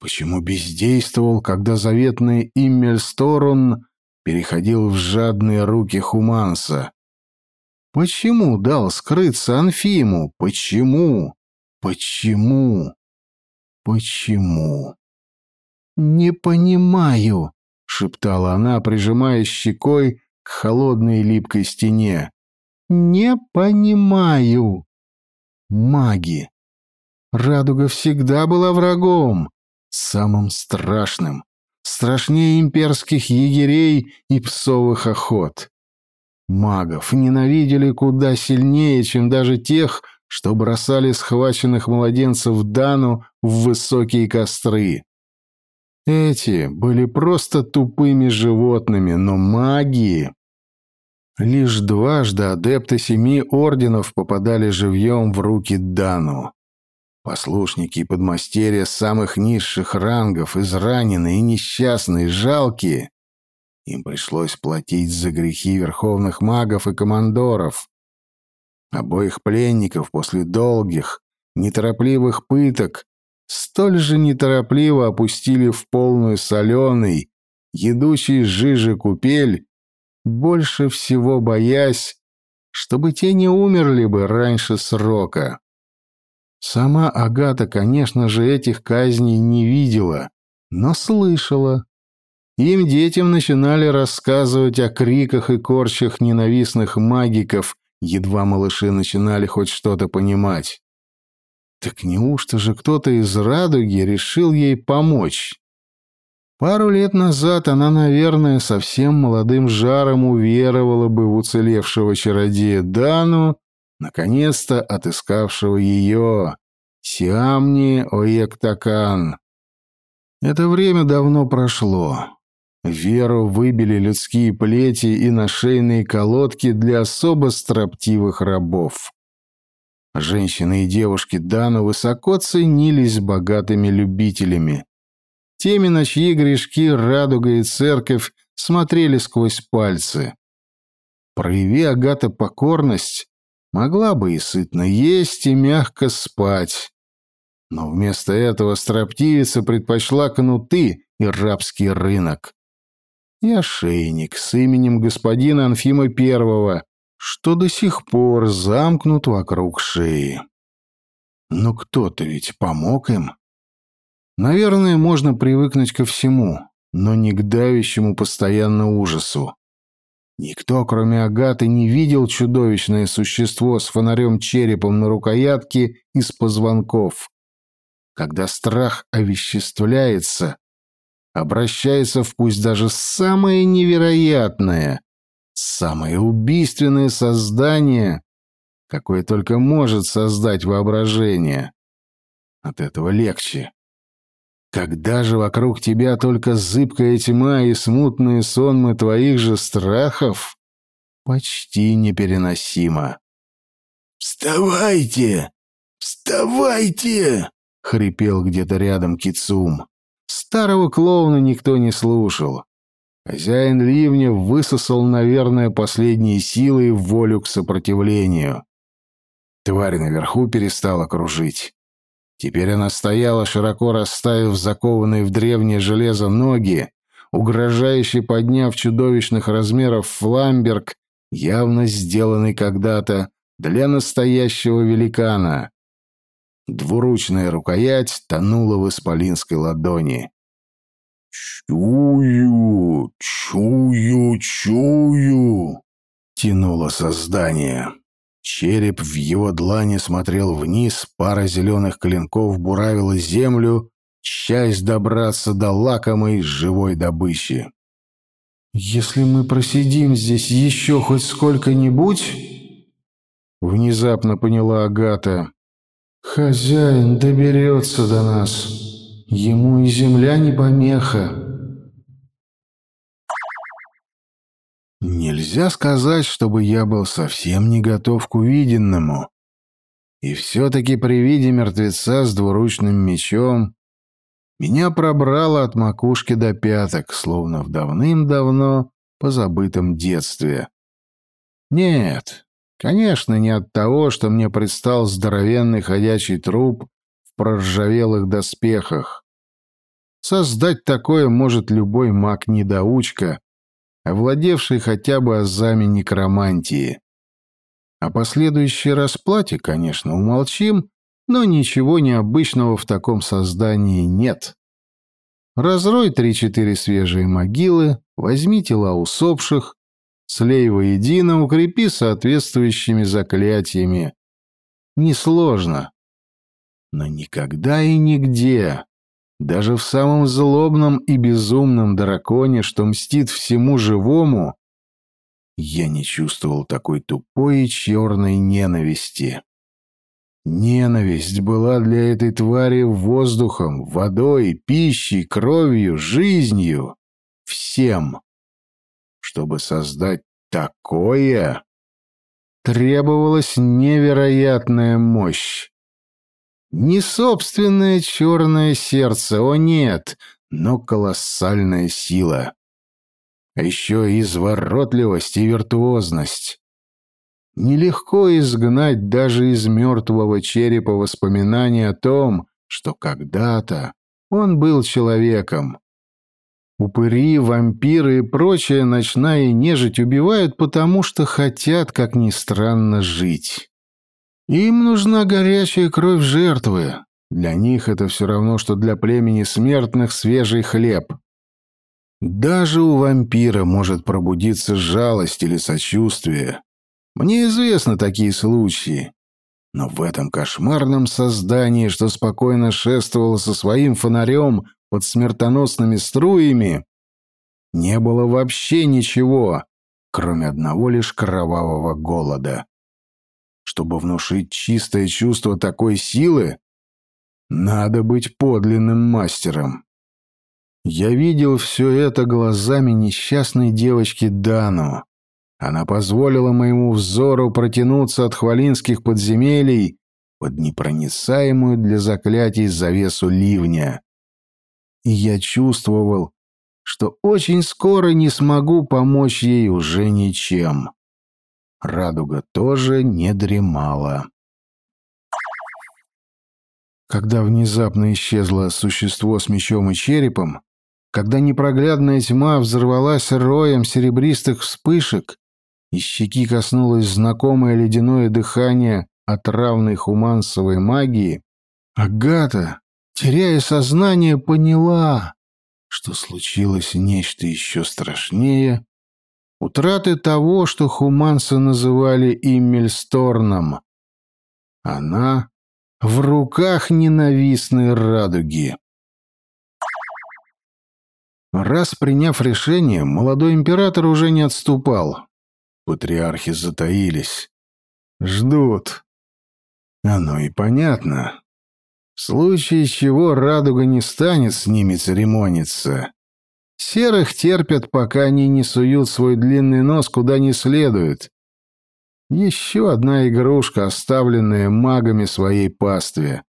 Почему бездействовал, когда заветный Иммельсторон переходил в жадные руки Хуманса. Почему дал скрыться Анфиму? Почему? Почему? Почему? «Не понимаю», — шептала она, прижимая щекой к холодной липкой стене. «Не понимаю». Маги. Радуга всегда была врагом, самым страшным, страшнее имперских егерей и псовых охот. Магов ненавидели куда сильнее, чем даже тех, что бросали схваченных младенцев Дану в высокие костры. Эти были просто тупыми животными, но маги... Лишь дважды адепты семи орденов попадали живьем в руки Дану. Послушники и подмастерья самых низших рангов, израненные несчастные, жалкие, им пришлось платить за грехи верховных магов и командоров. Обоих пленников после долгих, неторопливых пыток столь же неторопливо опустили в полную соленый, едущий жижи купель, больше всего боясь, чтобы те не умерли бы раньше срока. Сама Агата, конечно же, этих казней не видела, но слышала. Им детям начинали рассказывать о криках и корчах ненавистных магиков, едва малыши начинали хоть что-то понимать. Так неужто же кто-то из радуги решил ей помочь? Пару лет назад она, наверное, совсем молодым жаром уверовала бы в уцелевшего чародея Дану наконец-то отыскавшего ее, Сиамни Оектакан. Это время давно прошло. Веру выбили людские плети и нашейные колодки для особо строптивых рабов. Женщины и девушки Дану высоко ценились богатыми любителями. Теми, на чьи грешки радуга и церковь смотрели сквозь пальцы. Прояви Агата покорность, Могла бы и сытно есть, и мягко спать. Но вместо этого строптивица предпочла кнуты и рабский рынок. И ошейник с именем господина Анфима Первого, что до сих пор замкнут вокруг шеи. Но кто-то ведь помог им. Наверное, можно привыкнуть ко всему, но не к давящему постоянно ужасу. Никто, кроме Агаты, не видел чудовищное существо с фонарем-черепом на рукоятке из позвонков. Когда страх овеществляется, обращается в пусть даже самое невероятное, самое убийственное создание, какое только может создать воображение. От этого легче. Когда же вокруг тебя только зыбкая тьма и смутные сонмы твоих же страхов, почти непереносимо. «Вставайте! Вставайте!» — хрипел где-то рядом Кицум. Старого клоуна никто не слушал. Хозяин ливня высосал, наверное, последние силы и волю к сопротивлению. Тварь наверху перестала кружить. Теперь она стояла, широко расставив закованные в древнее железо ноги, угрожающе подняв чудовищных размеров фламберг, явно сделанный когда-то для настоящего великана. Двуручная рукоять тонула в исполинской ладони. «Чую, чую, чую!» — тянуло создание. Череп в его длани смотрел вниз, пара зеленых клинков буравила землю, часть добраться до лакомой живой добычи. «Если мы просидим здесь еще хоть сколько-нибудь...» Внезапно поняла Агата. «Хозяин доберется до нас. Ему и земля не помеха». Нельзя сказать, чтобы я был совсем не готов к увиденному. И все-таки при виде мертвеца с двуручным мечом меня пробрало от макушки до пяток, словно в давным-давно позабытом детстве. Нет, конечно, не от того, что мне предстал здоровенный ходячий труп в проржавелых доспехах. Создать такое может любой маг-недоучка, овладевшей хотя бы азами некромантии. О последующей расплате, конечно, умолчим, но ничего необычного в таком создании нет. Разрой три-четыре свежие могилы, возьми тела усопших, слей воедино, укрепи соответствующими заклятиями. Несложно. Но никогда и нигде, даже в самом злобном и безумном драконе, что мстит всему живому, я не чувствовал такой тупой и черной ненависти. Ненависть была для этой твари воздухом, водой, пищей, кровью, жизнью, всем. Чтобы создать такое, требовалась невероятная мощь. Не собственное черное сердце, о нет, но колоссальная сила а еще изворотливость и виртуозность. Нелегко изгнать даже из мертвого черепа воспоминания о том, что когда-то он был человеком. Упыри, вампиры и прочая ночная нежить убивают потому, что хотят, как ни странно, жить. Им нужна горячая кровь жертвы. Для них это все равно, что для племени смертных свежий хлеб. Даже у вампира может пробудиться жалость или сочувствие. Мне известны такие случаи. Но в этом кошмарном создании, что спокойно шествовало со своим фонарем под смертоносными струями, не было вообще ничего, кроме одного лишь кровавого голода. Чтобы внушить чистое чувство такой силы, надо быть подлинным мастером. Я видел все это глазами несчастной девочки Дану. Она позволила моему взору протянуться от хвалинских подземелий под непроницаемую для заклятий завесу ливня. И я чувствовал, что очень скоро не смогу помочь ей уже ничем. Радуга тоже не дремала. Когда внезапно исчезло существо с мечом и черепом, когда непроглядная тьма взорвалась роем серебристых вспышек, и щеки коснулось знакомое ледяное дыхание отравной хумансовой магии, Агата, теряя сознание, поняла, что случилось нечто еще страшнее утраты того, что хуманцы называли Иммельсторном. Она в руках ненавистной радуги. Раз приняв решение, молодой император уже не отступал. Патриархи затаились. Ждут. Оно и понятно. В случае чего радуга не станет с ними церемониться. Серых терпят, пока они не суют свой длинный нос куда не следует. Еще одна игрушка, оставленная магами своей пастве.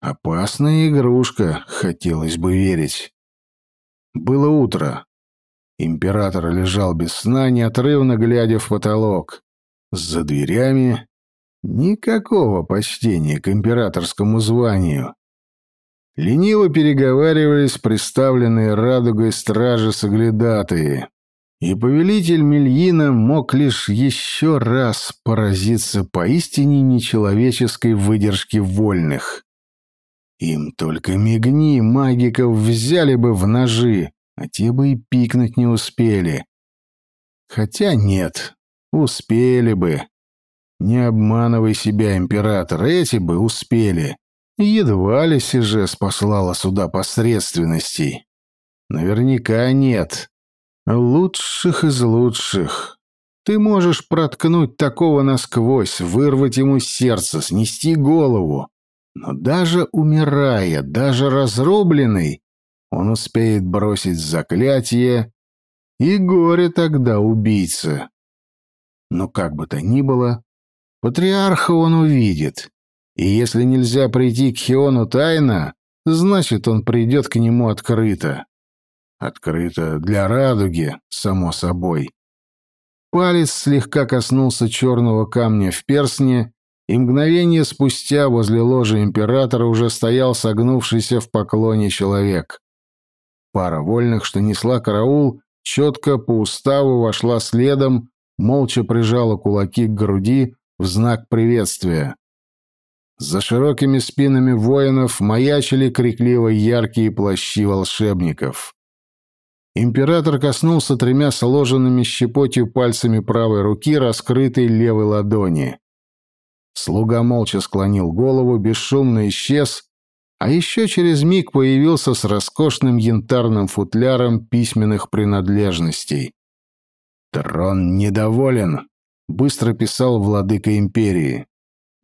Опасная игрушка, хотелось бы верить. Было утро. Император лежал без сна, неотрывно глядя в потолок. За дверями никакого почтения к императорскому званию. Лениво переговаривались представленные радугой стражи-соглядатые, и повелитель Мельина мог лишь еще раз поразиться поистине нечеловеческой выдержке вольных. Им только мигни, магиков взяли бы в ножи, а те бы и пикнуть не успели. Хотя нет, успели бы. Не обманывай себя, император, эти бы успели. Едва ли Сижес послала сюда посредственностей. Наверняка нет. Лучших из лучших. Ты можешь проткнуть такого насквозь, вырвать ему сердце, снести голову. Но даже умирая, даже разрубленный, он успеет бросить заклятие, и горе тогда убийца. Но как бы то ни было, патриарха он увидит, и если нельзя прийти к Хиону тайно, значит, он придет к нему открыто. Открыто для радуги, само собой. Палец слегка коснулся черного камня в персне, и мгновение спустя возле ложи императора уже стоял согнувшийся в поклоне человек. Пара вольных, что несла караул, четко по уставу вошла следом, молча прижала кулаки к груди в знак приветствия. За широкими спинами воинов маячили крикливо яркие плащи волшебников. Император коснулся тремя сложенными щепотью пальцами правой руки раскрытой левой ладони. Слуга молча склонил голову, бесшумно исчез, а еще через миг появился с роскошным янтарным футляром письменных принадлежностей. «Трон недоволен», — быстро писал владыка империи.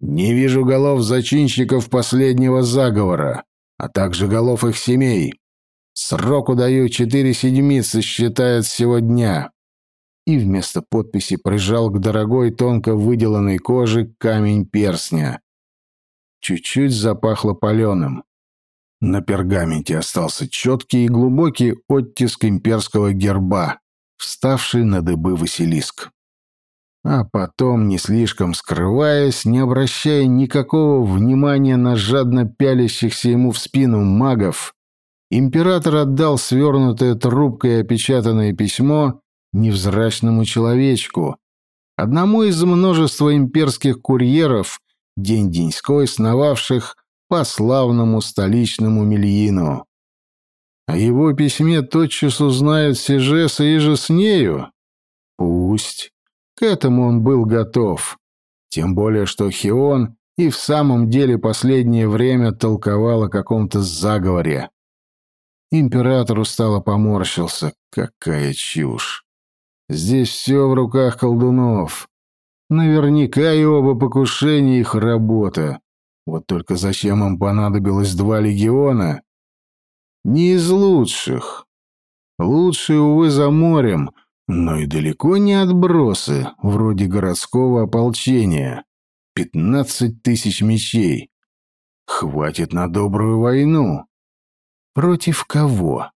Не вижу голов зачинщиков последнего заговора, а также голов их семей. Сроку даю четыре седмицы, считая с сего дня. И вместо подписи прижал к дорогой тонко выделанной коже камень перстня. Чуть-чуть запахло паленым. На пергаменте остался четкий и глубокий оттиск имперского герба, вставший на дыбы Василиск. А потом, не слишком скрываясь, не обращая никакого внимания на жадно пялящихся ему в спину магов, император отдал свернутое трубкой опечатанное письмо невзрачному человечку, одному из множества имперских курьеров, день-деньской сновавших по славному столичному Мельину. О его письме тотчас узнают Сижеса и же с нею. Пусть. К этому он был готов. Тем более, что Хион и в самом деле последнее время толковал о каком-то заговоре. Император устало поморщился. Какая чушь. Здесь все в руках колдунов. Наверняка и оба покушения их работа. Вот только зачем им понадобилось два легиона? Не из лучших. Лучшие, увы, за морем, но и далеко не отбросы, вроде городского ополчения. Пятнадцать тысяч мечей. Хватит на добрую войну. Против кого?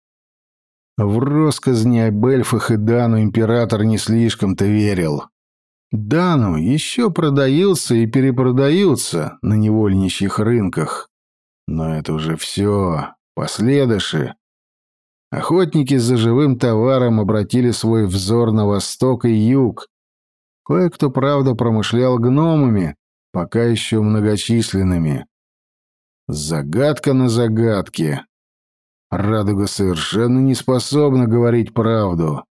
В россказни об эльфах и Дану император не слишком-то верил. Дану еще продаются и перепродаются на невольничьих рынках. Но это уже все, последыши. Охотники за живым товаром обратили свой взор на восток и юг. Кое-кто, правда, промышлял гномами, пока еще многочисленными. Загадка на загадке. Радуга совершенно не способна говорить правду.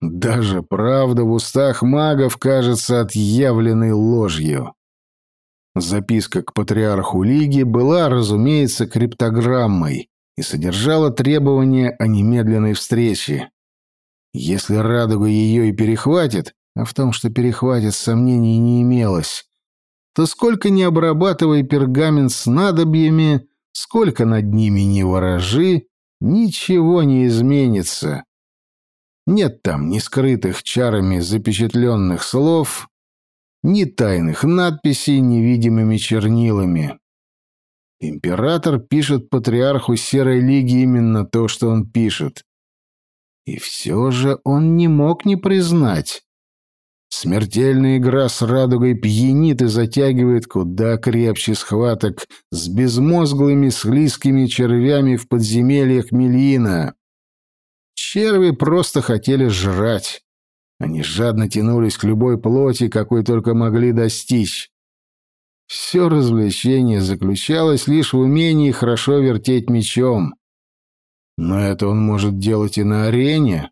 Даже правда в устах магов кажется отъявленной ложью. Записка к патриарху Лиги была, разумеется, криптограммой и содержала требование о немедленной встрече. Если радуга ее и перехватит, а в том, что перехватит, сомнений не имелось, то сколько не обрабатывай пергамент с надобьями, сколько над ними не ворожи, ничего не изменится. Нет там ни скрытых чарами запечатленных слов, ни тайных надписей невидимыми чернилами. Император пишет патриарху Серой Лиги именно то, что он пишет. И все же он не мог не признать. Смертельная игра с радугой пьянит и затягивает куда крепче схваток с безмозглыми склизкими червями в подземельях Мельина. Черви просто хотели жрать. Они жадно тянулись к любой плоти, какой только могли достичь. Все развлечение заключалось лишь в умении хорошо вертеть мечом. Но это он может делать и на арене.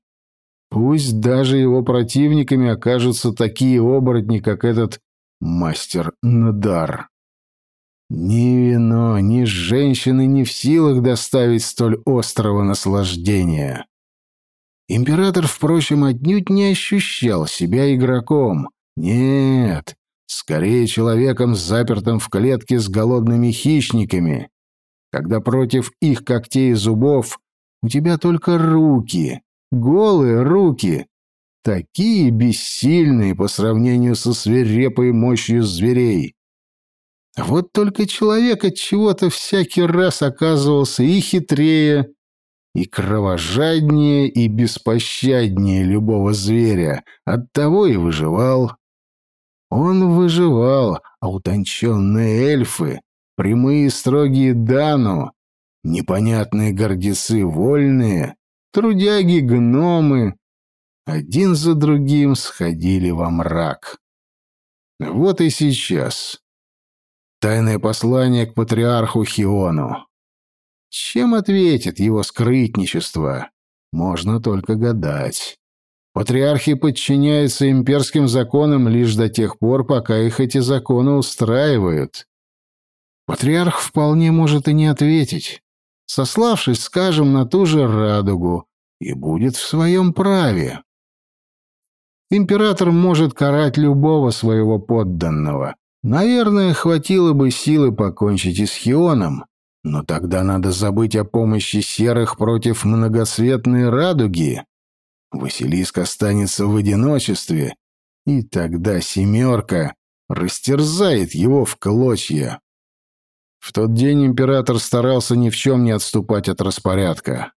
Пусть даже его противниками окажутся такие оборотни, как этот мастер Надар. Ни вино, ни женщины не в силах доставить столь острого наслаждения. Император, впрочем, отнюдь не ощущал себя игроком. Нет, Скорее человеком, запертым в клетке с голодными хищниками, когда против их когтей и зубов у тебя только руки, голые руки, такие бессильные по сравнению со свирепой мощью зверей. Вот только человек от чего-то всякий раз оказывался и хитрее, и кровожаднее, и беспощаднее любого зверя, оттого и выживал. Он выживал, а утонченные эльфы, прямые строгие Дану, непонятные гордецы вольные, трудяги, гномы, один за другим сходили во мрак. Вот и сейчас. Тайное послание к патриарху Хиону. Чем ответит его скрытничество? Можно только гадать. Патриархи подчиняются имперским законам лишь до тех пор, пока их эти законы устраивают. Патриарх вполне может и не ответить, сославшись, скажем, на ту же радугу, и будет в своем праве. Император может карать любого своего подданного. Наверное, хватило бы силы покончить и с Хионом, но тогда надо забыть о помощи серых против многоцветной радуги. Василиск останется в одиночестве, и тогда семерка растерзает его в клочья. В тот день император старался ни в чем не отступать от распорядка.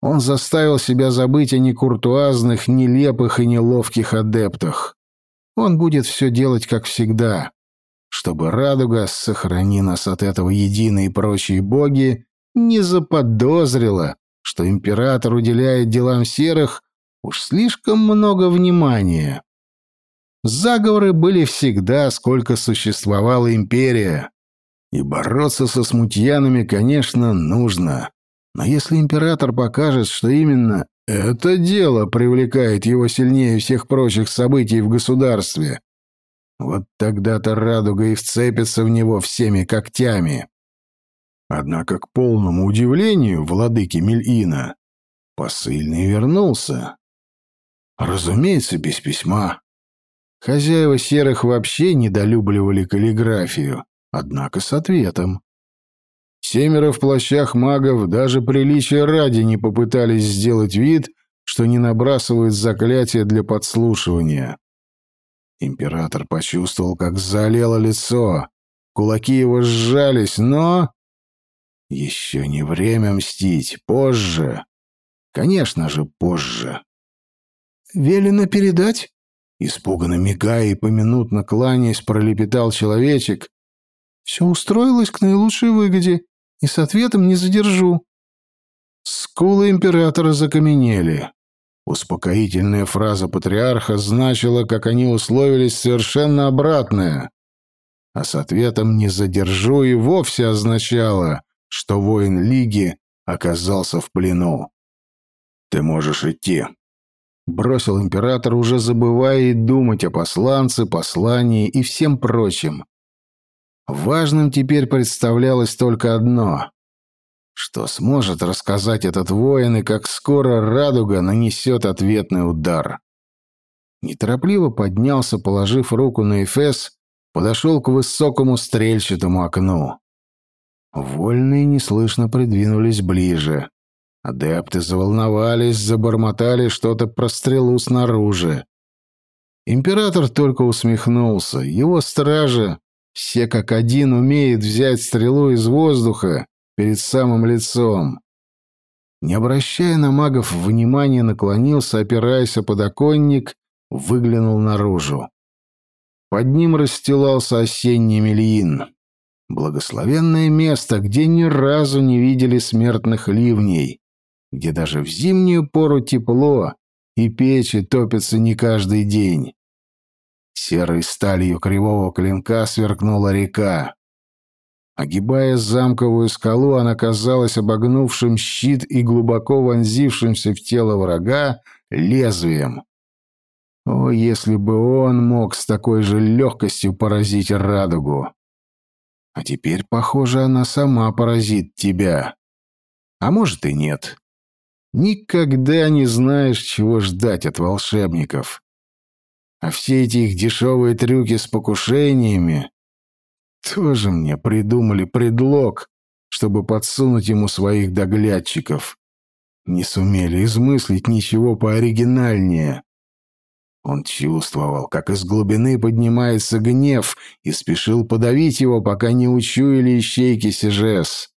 Он заставил себя забыть о некуртуазных, нелепых и неловких адептах. Он будет все делать, как всегда, чтобы радуга, сохрани нас от этого единые и прочие боги, не заподозрила, что император уделяет делам серых уж слишком много внимания. Заговоры были всегда, сколько существовала империя. И бороться со смутьянами, конечно, нужно. Но если император покажет, что именно это дело привлекает его сильнее всех прочих событий в государстве, вот тогда-то радуга и вцепится в него всеми когтями. Однако, к полному удивлению владыки Мельина, посыльный вернулся. Разумеется, без письма. Хозяева серых вообще недолюбливали каллиграфию, однако с ответом. Семеро в плащах магов даже приличия ради не попытались сделать вид, что не набрасывают заклятие для подслушивания. Император почувствовал, как залело лицо. Кулаки его сжались, но... Еще не время мстить. Позже. Конечно же, позже. «Велено передать?» Испуганно мигая и поминутно кланяясь, пролепетал человечек. «Все устроилось к наилучшей выгоде и с ответом не задержу». Скулы императора закаменели. Успокоительная фраза патриарха значила, как они условились, совершенно обратное. А с ответом «не задержу» и вовсе означало, что воин Лиги оказался в плену. «Ты можешь идти», — бросил император, уже забывая и думать о посланце, послании и всем прочем. Важным теперь представлялось только одно — что сможет рассказать этот воин и как скоро радуга нанесет ответный удар. Неторопливо поднялся, положив руку на Эфес, подошел к высокому стрельчатому окну. Вольные неслышно придвинулись ближе. Адепты заволновались, забормотали что-то про стрелу снаружи. Император только усмехнулся. Его стража все как один умеют взять стрелу из воздуха перед самым лицом. Не обращая на магов внимания, наклонился, опираясь о подоконник, выглянул наружу. Под ним расстилался осенний мельин. Благословенное место, где ни разу не видели смертных ливней, где даже в зимнюю пору тепло, и печи топятся не каждый день. Серой сталью кривого клинка сверкнула река. Огибая замковую скалу, она казалась обогнувшим щит и глубоко вонзившимся в тело врага лезвием. О, если бы он мог с такой же легкостью поразить радугу! А теперь, похоже, она сама поразит тебя. А может и нет. Никогда не знаешь, чего ждать от волшебников. А все эти их дешевые трюки с покушениями тоже мне придумали предлог, чтобы подсунуть ему своих доглядчиков. Не сумели измыслить ничего пооригинальнее. Он чувствовал, как из глубины поднимается гнев, и спешил подавить его, пока не учуяли ищейки Сижес.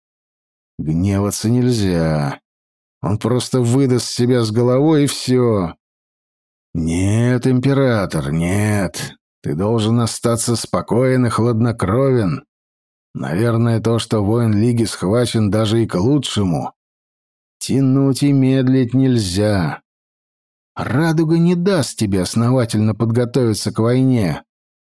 Гневаться нельзя. Он просто выдаст себя с головой, и все. «Нет, император, нет. Ты должен остаться спокоен и хладнокровен. Наверное, то, что воин Лиги схвачен, даже и к лучшему. Тянуть и медлить нельзя. Радуга не даст тебе основательно подготовиться к войне.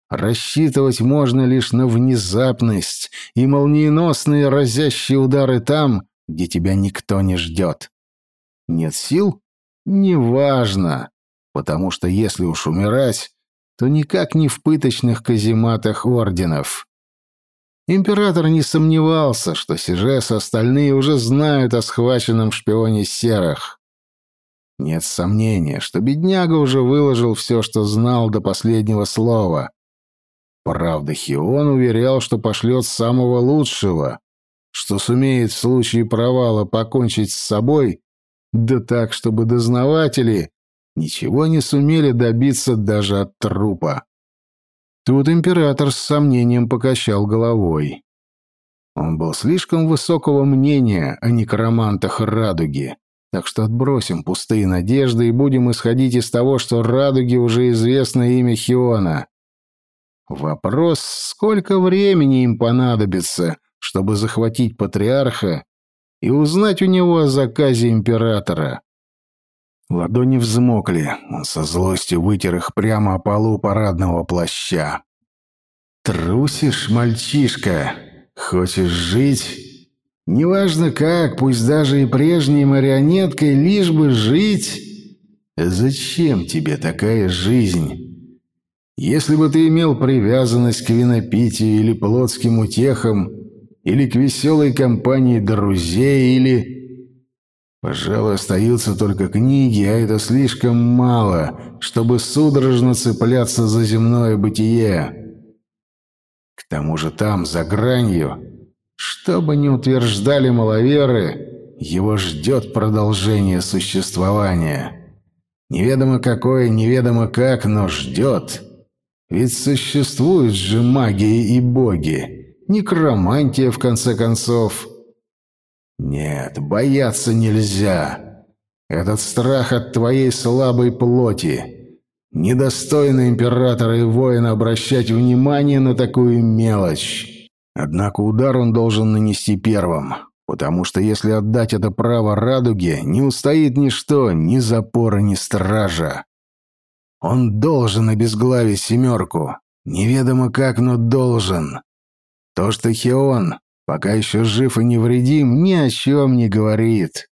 Рассчитывать можно лишь на внезапность и молниеносные разящие удары там, где тебя никто не ждет. Нет сил? Неважно, потому что если уж умирать, то никак не в пыточных казематах орденов. Император не сомневался, что Сижес остальные уже знают о схваченном шпионе серых. Нет сомнения, что бедняга уже выложил все, что знал до последнего слова. Правда, Хион уверял, что пошлет самого лучшего, что сумеет в случае провала покончить с собой, да так, чтобы дознаватели ничего не сумели добиться даже от трупа. Тут император с сомнением покачал головой. Он был слишком высокого мнения о некромантах радуги, так что отбросим пустые надежды и будем исходить из того, что радуге уже известно имя Хиона. Вопрос, сколько времени им понадобится, чтобы захватить патриарха и узнать у него о заказе императора. Ладони взмокли, он со злостью вытер их прямо о полу парадного плаща. «Трусишь, мальчишка? Хочешь жить? Неважно как, пусть даже и прежней марионеткой, лишь бы жить. Зачем тебе такая жизнь? Если бы ты имел привязанность к винопитию или плотским утехам, или к веселой компании друзей, или Пожалуй, остаются только книги, а это слишком мало, чтобы судорожно цепляться за земное бытие. К тому же там, за гранью, что бы ни утверждали маловеры, его ждет продолжение существования. Неведомо какое, неведомо как, но ждет. Ведь существуют же магии и боги. Некромантия, в конце концов. Нет, бояться нельзя. Этот страх от твоей слабой плоти. Недостойно императора и воина обращать внимание на такую мелочь. Однако удар он должен нанести первым, потому что если отдать это право радуге, не устоит ничто, ни запора, ни стража. Он должен обезглавить семерку. Неведомо как, но должен. То, что Хеон пока еще жив и невредим, ни о чем не говорит.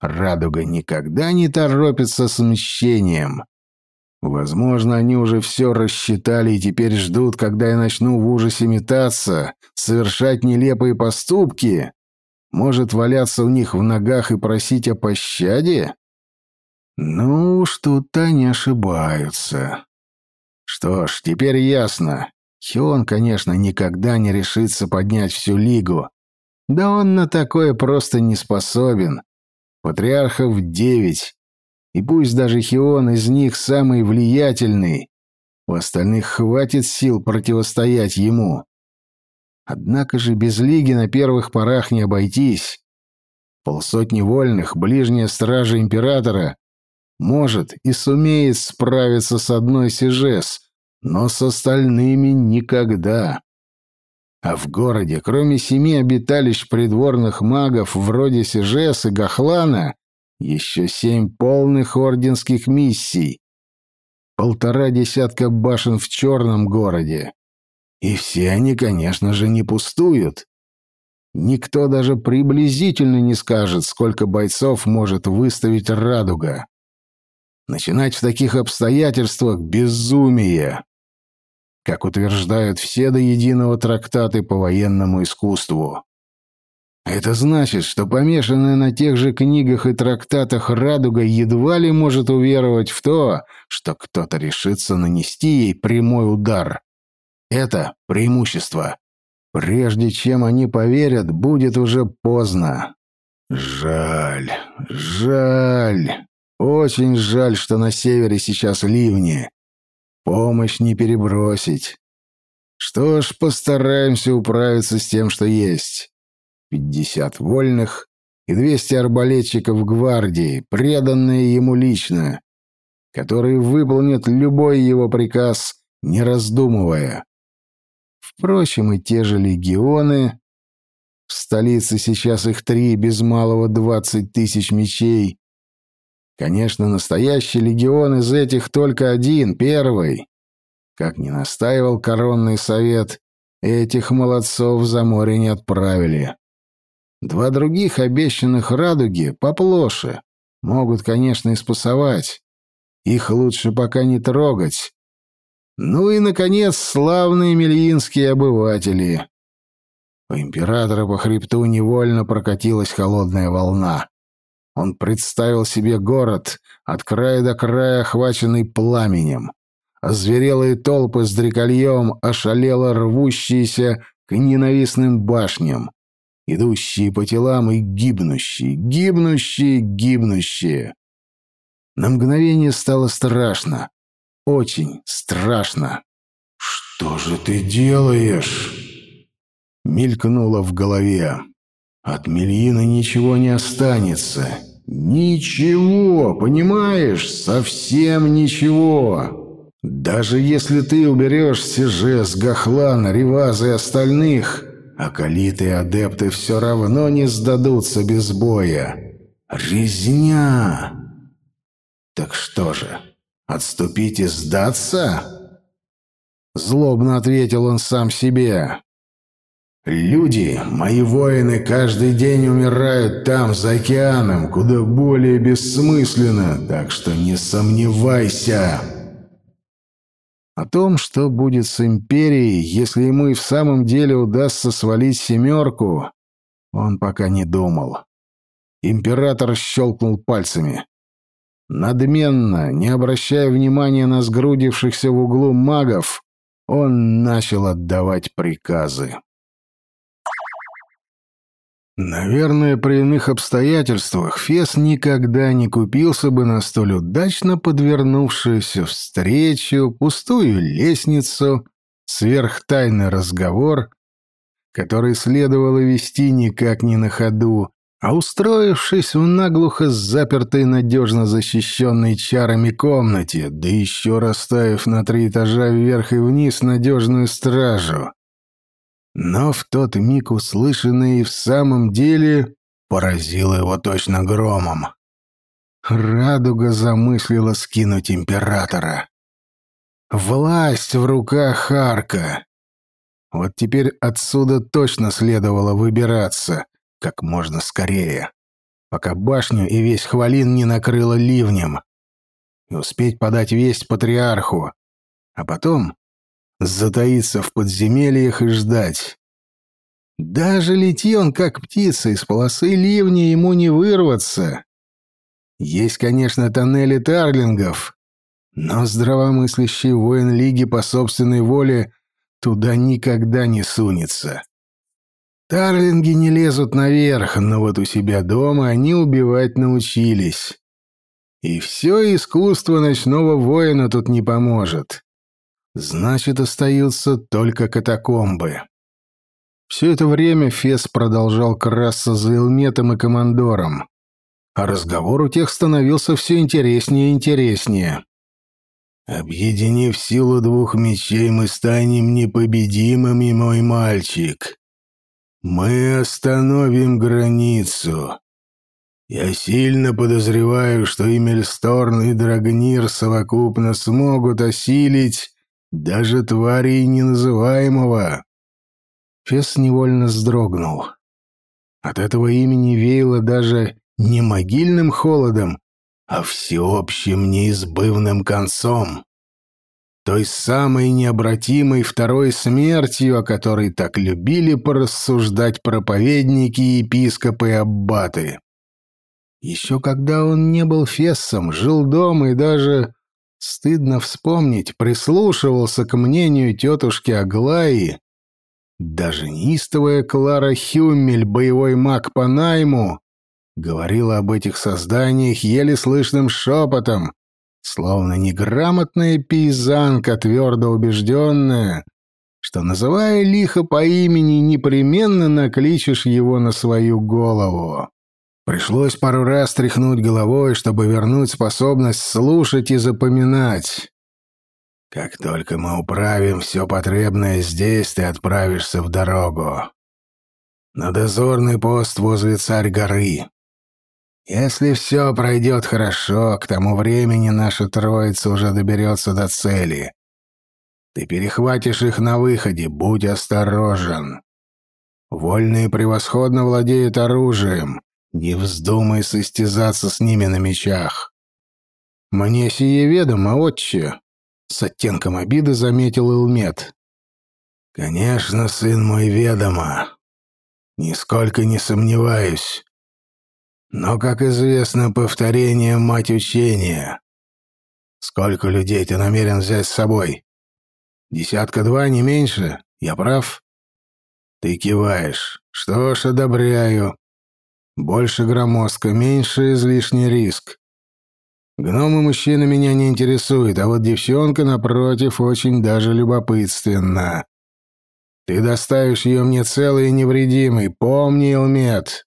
Радуга никогда не торопится с мщением. Возможно, они уже все рассчитали и теперь ждут, когда я начну в ужасе метаться, совершать нелепые поступки. Может, валяться у них в ногах и просить о пощаде? Ну уж тут они ошибаются. Что ж, теперь ясно. Хион, конечно, никогда не решится поднять всю лигу. Да он на такое просто не способен. Патриархов девять. И пусть даже Хион из них самый влиятельный, у остальных хватит сил противостоять ему. Однако же без лиги на первых порах не обойтись. Полсотни вольных, ближняя стража императора, может и сумеет справиться с одной сижес, но с остальными никогда. А в городе, кроме семи обиталищ придворных магов вроде Сижес и Гахлана, еще семь полных орденских миссий, полтора десятка башен в черном городе. И все они, конечно же, не пустуют. Никто даже приблизительно не скажет, сколько бойцов может выставить радуга. Начинать в таких обстоятельствах — безумие как утверждают все до единого трактаты по военному искусству. Это значит, что помешанная на тех же книгах и трактатах радуга едва ли может уверовать в то, что кто-то решится нанести ей прямой удар. Это преимущество. Прежде чем они поверят, будет уже поздно. Жаль, жаль, очень жаль, что на севере сейчас ливни. Помощь не перебросить. Что ж, постараемся управиться с тем, что есть. Пятьдесят вольных и двести арбалетчиков гвардии, преданные ему лично, которые выполнят любой его приказ, не раздумывая. Впрочем, и те же легионы... В столице сейчас их три, без малого двадцать тысяч мечей. Конечно, настоящий легион из этих только один, первый. Как ни настаивал коронный совет, этих молодцов за море не отправили. Два других обещанных радуги поплоше. Могут, конечно, и спасовать. Их лучше пока не трогать. Ну и, наконец, славные мельинские обыватели. У императора по хребту невольно прокатилась холодная волна. Он представил себе город, от края до края охваченный пламенем. Озверелые толпы с дрекольем ошалело рвущиеся к ненавистным башням. Идущие по телам и гибнущие, гибнущие, гибнущие. На мгновение стало страшно. Очень страшно. «Что же ты делаешь?» Мелькнуло в голове. «От Мельина ничего не останется. Ничего, понимаешь? Совсем ничего. Даже если ты уберешь Сижес, Гахлана, Риваза и остальных, акалиты и адепты все равно не сдадутся без боя. Резня!» «Так что же, отступить и сдаться?» Злобно ответил он сам себе. «Люди, мои воины, каждый день умирают там, за океаном, куда более бессмысленно, так что не сомневайся!» О том, что будет с Империей, если ему и в самом деле удастся свалить «семерку», он пока не думал. Император щелкнул пальцами. Надменно, не обращая внимания на сгрудившихся в углу магов, он начал отдавать приказы. Наверное, при иных обстоятельствах Фес никогда не купился бы на столь удачно подвернувшуюся встречу, пустую лестницу, сверхтайный разговор, который следовало вести никак не на ходу, а устроившись в наглухо запертой надежно защищенной чарами комнате, да еще расставив на три этажа вверх и вниз надежную стражу. Но в тот миг услышанное и в самом деле поразило его точно громом. Радуга замыслила скинуть императора. Власть в руках Харка. Вот теперь отсюда точно следовало выбираться как можно скорее, пока башню и весь хвалин не накрыло ливнем, и успеть подать весть патриарху, а потом затаиться в подземельях и ждать. Даже лети он, как птица, из полосы ливня ему не вырваться. Есть, конечно, тоннели тарлингов, но здравомыслящий воин Лиги по собственной воле туда никогда не сунется. Тарлинги не лезут наверх, но вот у себя дома они убивать научились. И все искусство ночного воина тут не поможет. Значит, остаются только катакомбы. Все это время Фес продолжал красться за Элметом и Командором. А разговор у тех становился все интереснее и интереснее. «Объединив силу двух мечей, мы станем непобедимыми, мой мальчик. Мы остановим границу. Я сильно подозреваю, что и Мельсторн, и Драгнир совокупно смогут осилить даже тварей неназываемого. Фес невольно вздрогнул. От этого имени веяло даже не могильным холодом, а всеобщим неизбывным концом. Той самой необратимой второй смертью, о которой так любили порассуждать проповедники, епископы и аббаты. Еще когда он не был фессом, жил дома и даже Стыдно вспомнить, прислушивался к мнению тетушки Аглаи. Даже неистовая Клара Хюмель, боевой маг по найму, говорила об этих созданиях еле слышным шепотом, словно неграмотная пейзанка, твердо убежденная, что, называя лихо по имени, непременно накличешь его на свою голову. Пришлось пару раз тряхнуть головой, чтобы вернуть способность слушать и запоминать. Как только мы управим все потребное здесь, ты отправишься в дорогу. на дозорный пост возле царь горы. Если все пройдет хорошо, к тому времени наша троица уже доберется до цели. Ты перехватишь их на выходе, будь осторожен. Вольные превосходно владеют оружием, не вздумай состязаться с ними на мечах. Мне сие ведомо, отче, — с оттенком обиды заметил Илмет. Конечно, сын мой, ведомо. Нисколько не сомневаюсь. Но, как известно, повторение — мать учения. Сколько людей ты намерен взять с собой? Десятка-два, не меньше? Я прав? Ты киваешь. Что ж, одобряю. Больше громоздко, меньше излишний риск. Гномы-мужчина меня не интересует, а вот девчонка, напротив, очень даже любопытственна. Ты доставишь ее мне целой и невредимой, помни, Элмет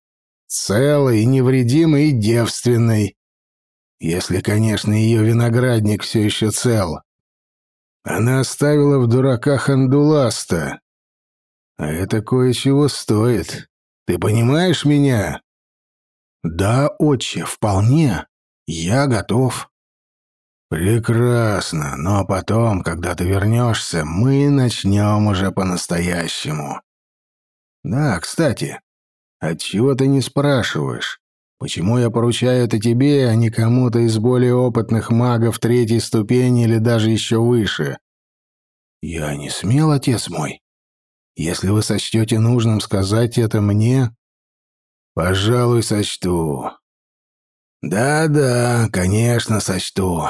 целой, невредимой и девственной. Если, конечно, ее виноградник все еще цел. Она оставила в дураках Андуласта. А это кое-чего стоит. Ты понимаешь меня? Да, отче, вполне. Я готов. Прекрасно, но потом, когда ты вернешься, мы начнем уже по-настоящему. Да, кстати, Отчего ты не спрашиваешь? Почему я поручаю это тебе, а не кому-то из более опытных магов третьей ступени или даже еще выше? Я не смел, отец мой. Если вы сочтете нужным сказать это мне, пожалуй, сочту. Да-да, конечно, сочту.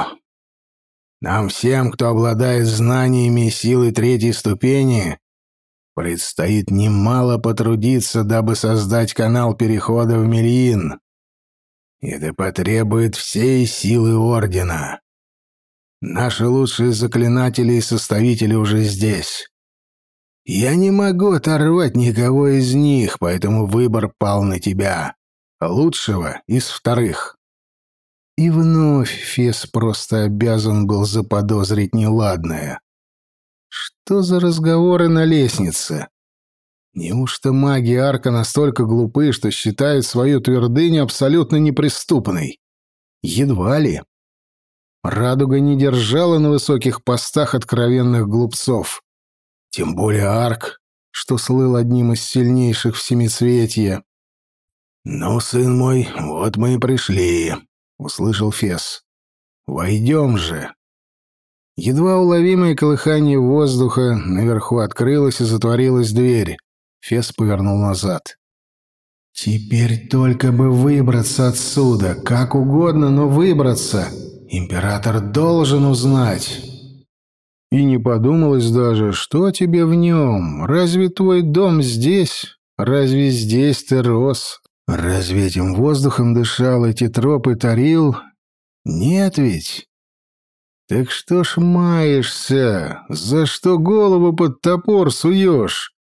Нам всем, кто обладает знаниями и силой третьей ступени, Предстоит немало потрудиться, дабы создать канал перехода в Мельин. Это потребует всей силы Ордена. Наши лучшие заклинатели и составители уже здесь. Я не могу оторвать никого из них, поэтому выбор пал на тебя. Лучшего из вторых. И вновь Фес просто обязан был заподозрить неладное. Что за разговоры на лестнице? Неужто маги Арка настолько глупы, что считают свою твердыню абсолютно неприступной? Едва ли. Радуга не держала на высоких постах откровенных глупцов. Тем более Арк, что слыл одним из сильнейших в семицветье. «Ну, сын мой, вот мы и пришли», — услышал Фес. «Войдем же». Едва уловимое колыхание воздуха, наверху открылась и затворилась дверь. Фес повернул назад. «Теперь только бы выбраться отсюда, как угодно, но выбраться. Император должен узнать». И не подумалось даже, что тебе в нем. Разве твой дом здесь? Разве здесь ты рос? Разве этим воздухом дышал, эти тропы тарил? Нет ведь. «Так что ж маешься? За что голову под топор суешь?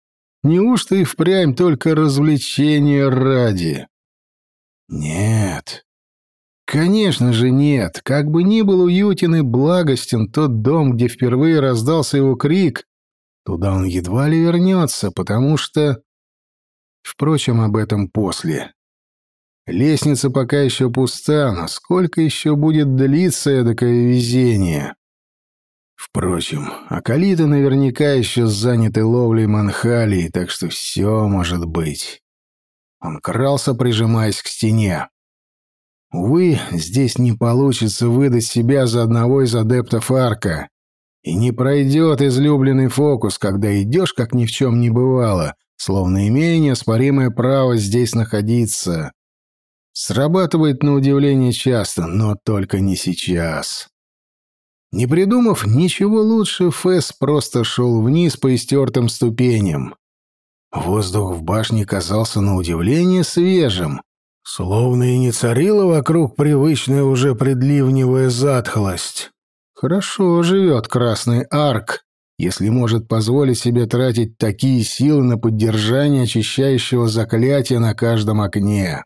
Неужто и впрямь только развлечения ради?» «Нет». Конечно же нет. Как бы ни был уютен и благостен тот дом, где впервые раздался его крик, туда он едва ли вернется, потому что... Впрочем, об этом после. Лестница пока еще пуста, но сколько еще будет длиться эдакое везение? Впрочем, Акалита наверняка еще заняты ловлей манхалии, так что все может быть. Он крался, прижимаясь к стене. Увы, здесь не получится выдать себя за одного из адептов арка. И не пройдет излюбленный фокус, когда идешь, как ни в чем не бывало, словно имея неоспоримое право здесь находиться. Срабатывает на удивление часто, но только не сейчас. Не придумав ничего лучше, Фэс просто шел вниз по истертым ступеням. Воздух в башне казался на удивление свежим, словно и не царила вокруг привычная уже предливневая затхлость. Хорошо живет Красный Арк, если может позволить себе тратить такие силы на поддержание очищающего заклятия на каждом окне.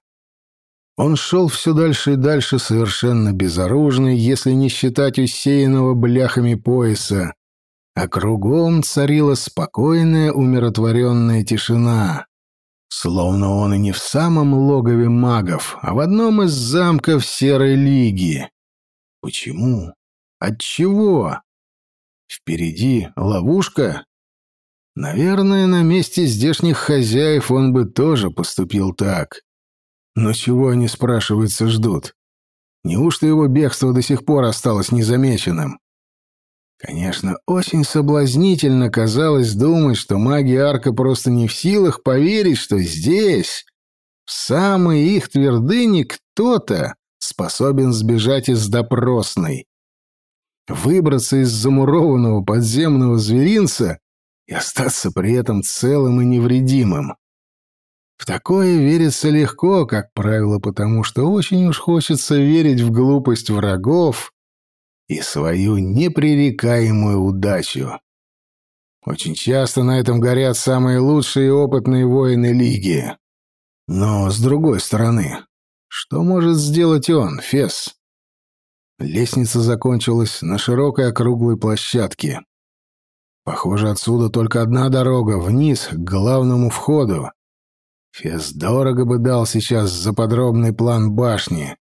Он шел все дальше и дальше совершенно безоружный, если не считать усеянного бляхами пояса, а кругом царила спокойная, умиротворенная тишина. Словно он и не в самом логове магов, а в одном из замков Серой Лиги. Почему? Отчего? Впереди ловушка? Наверное, на месте здешних хозяев он бы тоже поступил так. Но чего они, спрашивается, ждут? Неужто его бегство до сих пор осталось незамеченным? Конечно, очень соблазнительно казалось думать, что маги Арка просто не в силах поверить, что здесь, в самой их твердыне, кто-то способен сбежать из допросной, выбраться из замурованного подземного зверинца и остаться при этом целым и невредимым. В такое верится легко, как правило, потому что очень уж хочется верить в глупость врагов и свою непререкаемую удачу. Очень часто на этом горят самые лучшие и опытные воины Лиги. Но, с другой стороны, что может сделать он, Фес? Лестница закончилась на широкой округлой площадке. Похоже, отсюда только одна дорога, вниз, к главному входу. Фес дорого бы дал сейчас за подробный план башни.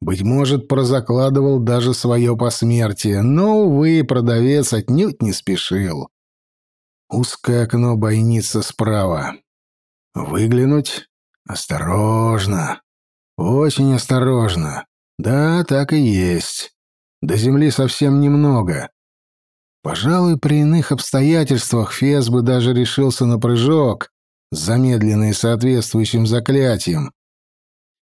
Быть может, прозакладывал даже свое посмертие, но, увы, продавец отнюдь не спешил. Узкое окно бойница справа. Выглянуть? Осторожно. Очень осторожно. Да, так и есть. До земли совсем немного. Пожалуй, при иных обстоятельствах Фес бы даже решился на прыжок, замедленный соответствующим заклятием.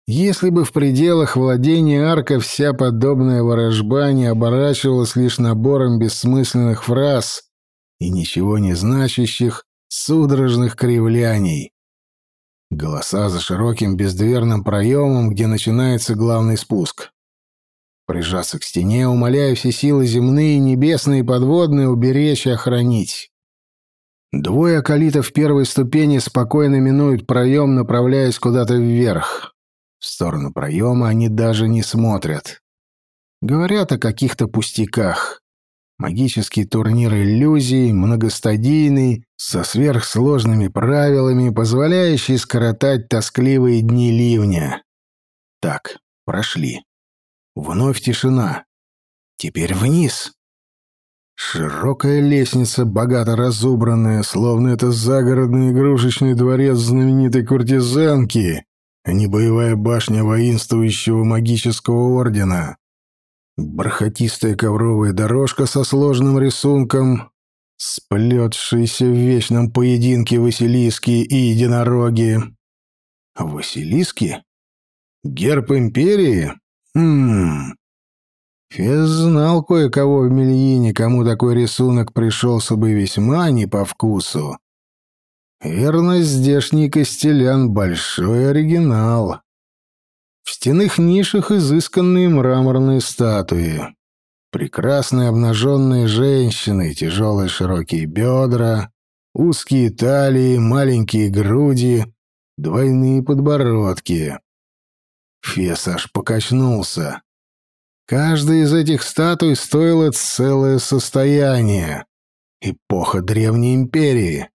Если бы в пределах владения арка вся подобная ворожба не оборачивалась лишь набором бессмысленных фраз и ничего не значащих судорожных кривляний. Голоса за широким бездверным проемом, где начинается главный спуск. Прижаться к стене, умоляя все силы земные, небесные и подводные уберечь и охранить. Двое околитов первой ступени спокойно минуют проем, направляясь куда-то вверх. В сторону проема они даже не смотрят. Говорят о каких-то пустяках. Магический турнир иллюзий, многостадийный, со сверхсложными правилами, позволяющий скоротать тоскливые дни ливня. Так, прошли. Вновь тишина. Теперь вниз. Широкая лестница, богато разубранная, словно это загородный игрушечный дворец знаменитой куртизанки, а не боевая башня воинствующего магического ордена. Бархатистая ковровая дорожка со сложным рисунком, сплетшиеся в вечном поединке Василиски и единороги. Василиски? Герб империи? Хм... Фес знал кое-кого в Мельине, кому такой рисунок пришелся бы весьма не по вкусу. Верно, здешний костелян — большой оригинал. В стенных нишах изысканные мраморные статуи. Прекрасные обнаженные женщины, тяжелые широкие бедра, узкие талии, маленькие груди, двойные подбородки. Фес аж покачнулся. Каждая из этих статуй стоила целое состояние. Эпоха Древней Империи.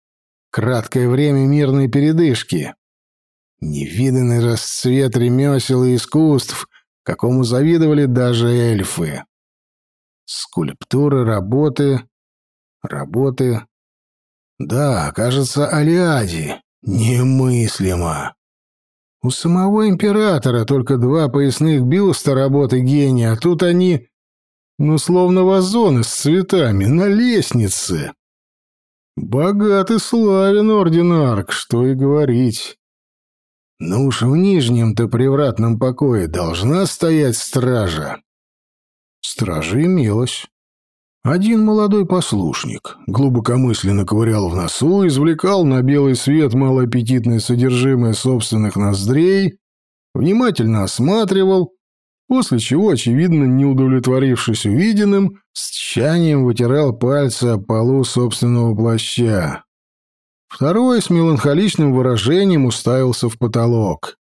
Краткое время мирной передышки. Невиданный расцвет ремесел и искусств, какому завидовали даже эльфы. Скульптуры, работы... Работы... Да, кажется, Алиади. Немыслимо. У самого императора только два поясных бюста работы гения, а тут они, ну, словно вазоны с цветами, на лестнице. Богат и славен орден Арк, что и говорить. Ну уж в нижнем-то привратном покое должна стоять стража. Стража имелась. Один молодой послушник глубокомысленно ковырял в носу, извлекал на белый свет малоаппетитное содержимое собственных ноздрей, внимательно осматривал, после чего, очевидно, не удовлетворившись увиденным, с тщанием вытирал пальцы о полу собственного плаща. Второй с меланхоличным выражением уставился в потолок.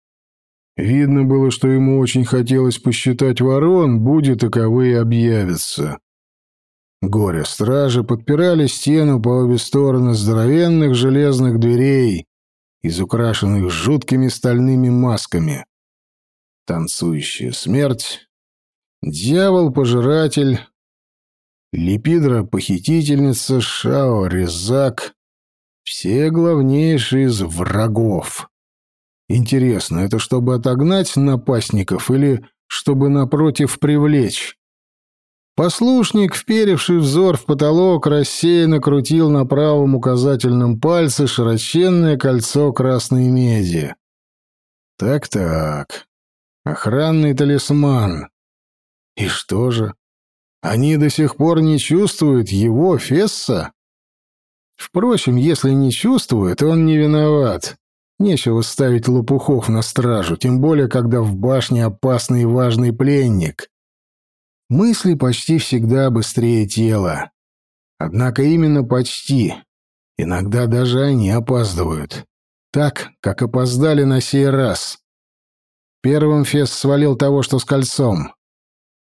Видно было, что ему очень хотелось посчитать ворон, будет таковые объявятся. Горе-стражи подпирали стену по обе стороны здоровенных железных дверей, из украшенных жуткими стальными масками. Танцующая смерть, дьявол-пожиратель, лепидра-похитительница, Шао-резак — все главнейшие из врагов. Интересно, это чтобы отогнать напастников или чтобы, напротив, привлечь? Послушник, вперевший взор в потолок, рассеянно крутил на правом указательном пальце широченное кольцо красной меди. Так-так. Охранный талисман. И что же? Они до сих пор не чувствуют его, Фесса? Впрочем, если не чувствуют, он не виноват. Нечего ставить лопухов на стражу, тем более, когда в башне опасный и важный пленник. Мысли почти всегда быстрее тела. Однако именно почти. Иногда даже они опаздывают. Так, как опоздали на сей раз. Первым Фест свалил того, что с кольцом.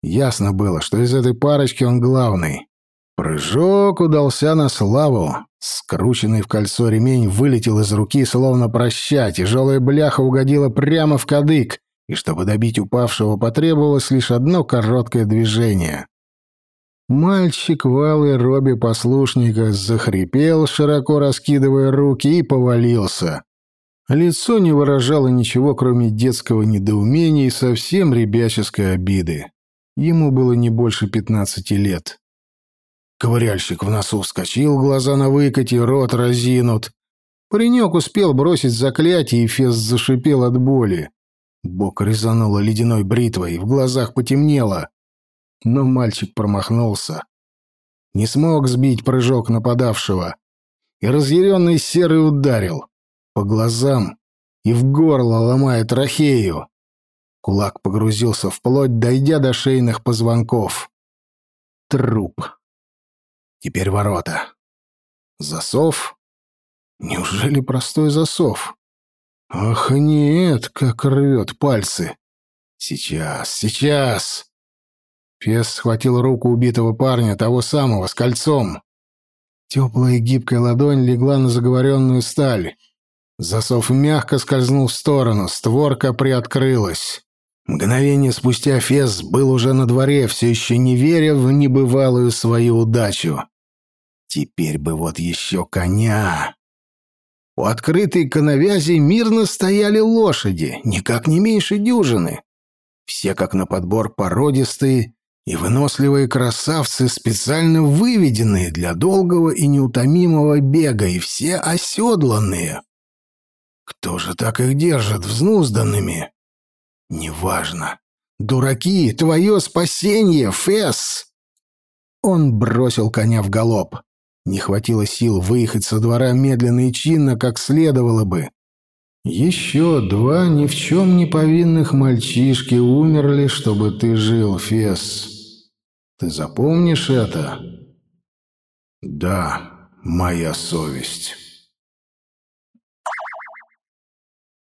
Ясно было, что из этой парочки он главный. Прыжок удался на славу. Скрученный в кольцо ремень вылетел из руки, словно проща. Тяжелая бляха угодила прямо в кадык и чтобы добить упавшего потребовалось лишь одно короткое движение. Мальчик в алой робе послушника захрипел, широко раскидывая руки, и повалился. Лицо не выражало ничего, кроме детского недоумения и совсем ребяческой обиды. Ему было не больше пятнадцати лет. Ковыряльщик в носу вскочил, глаза на выкате, рот разинут. Паренек успел бросить заклятие, и Фест зашипел от боли. Бок резануло ледяной бритвой, в глазах потемнело. Но мальчик промахнулся. Не смог сбить прыжок нападавшего. И разъяренный серый ударил. По глазам и в горло ломая трахею. Кулак погрузился в плоть, дойдя до шейных позвонков. Труп. Теперь ворота. Засов? Неужели простой засов? Ах, нет, как рвет пальцы. Сейчас, сейчас. Фес схватил руку убитого парня, того самого, с кольцом. Теплая гибкая ладонь легла на заговоренную сталь. Засов мягко скользнул в сторону, створка приоткрылась. Мгновение спустя Фес был уже на дворе, все еще не веря в небывалую свою удачу. Теперь бы вот еще коня. У открытой коновязи мирно стояли лошади, никак не меньше дюжины. Все как на подбор породистые и выносливые красавцы, специально выведенные для долгого и неутомимого бега, и все оседланные. Кто же так их держит взнузданными? Неважно. Дураки, твое спасение, Фесс! Он бросил коня в галоп. Не хватило сил выехать со двора медленно и чинно, как следовало бы. Еще два ни в чем не повинных мальчишки умерли, чтобы ты жил, Фес. Ты запомнишь это? Да, моя совесть».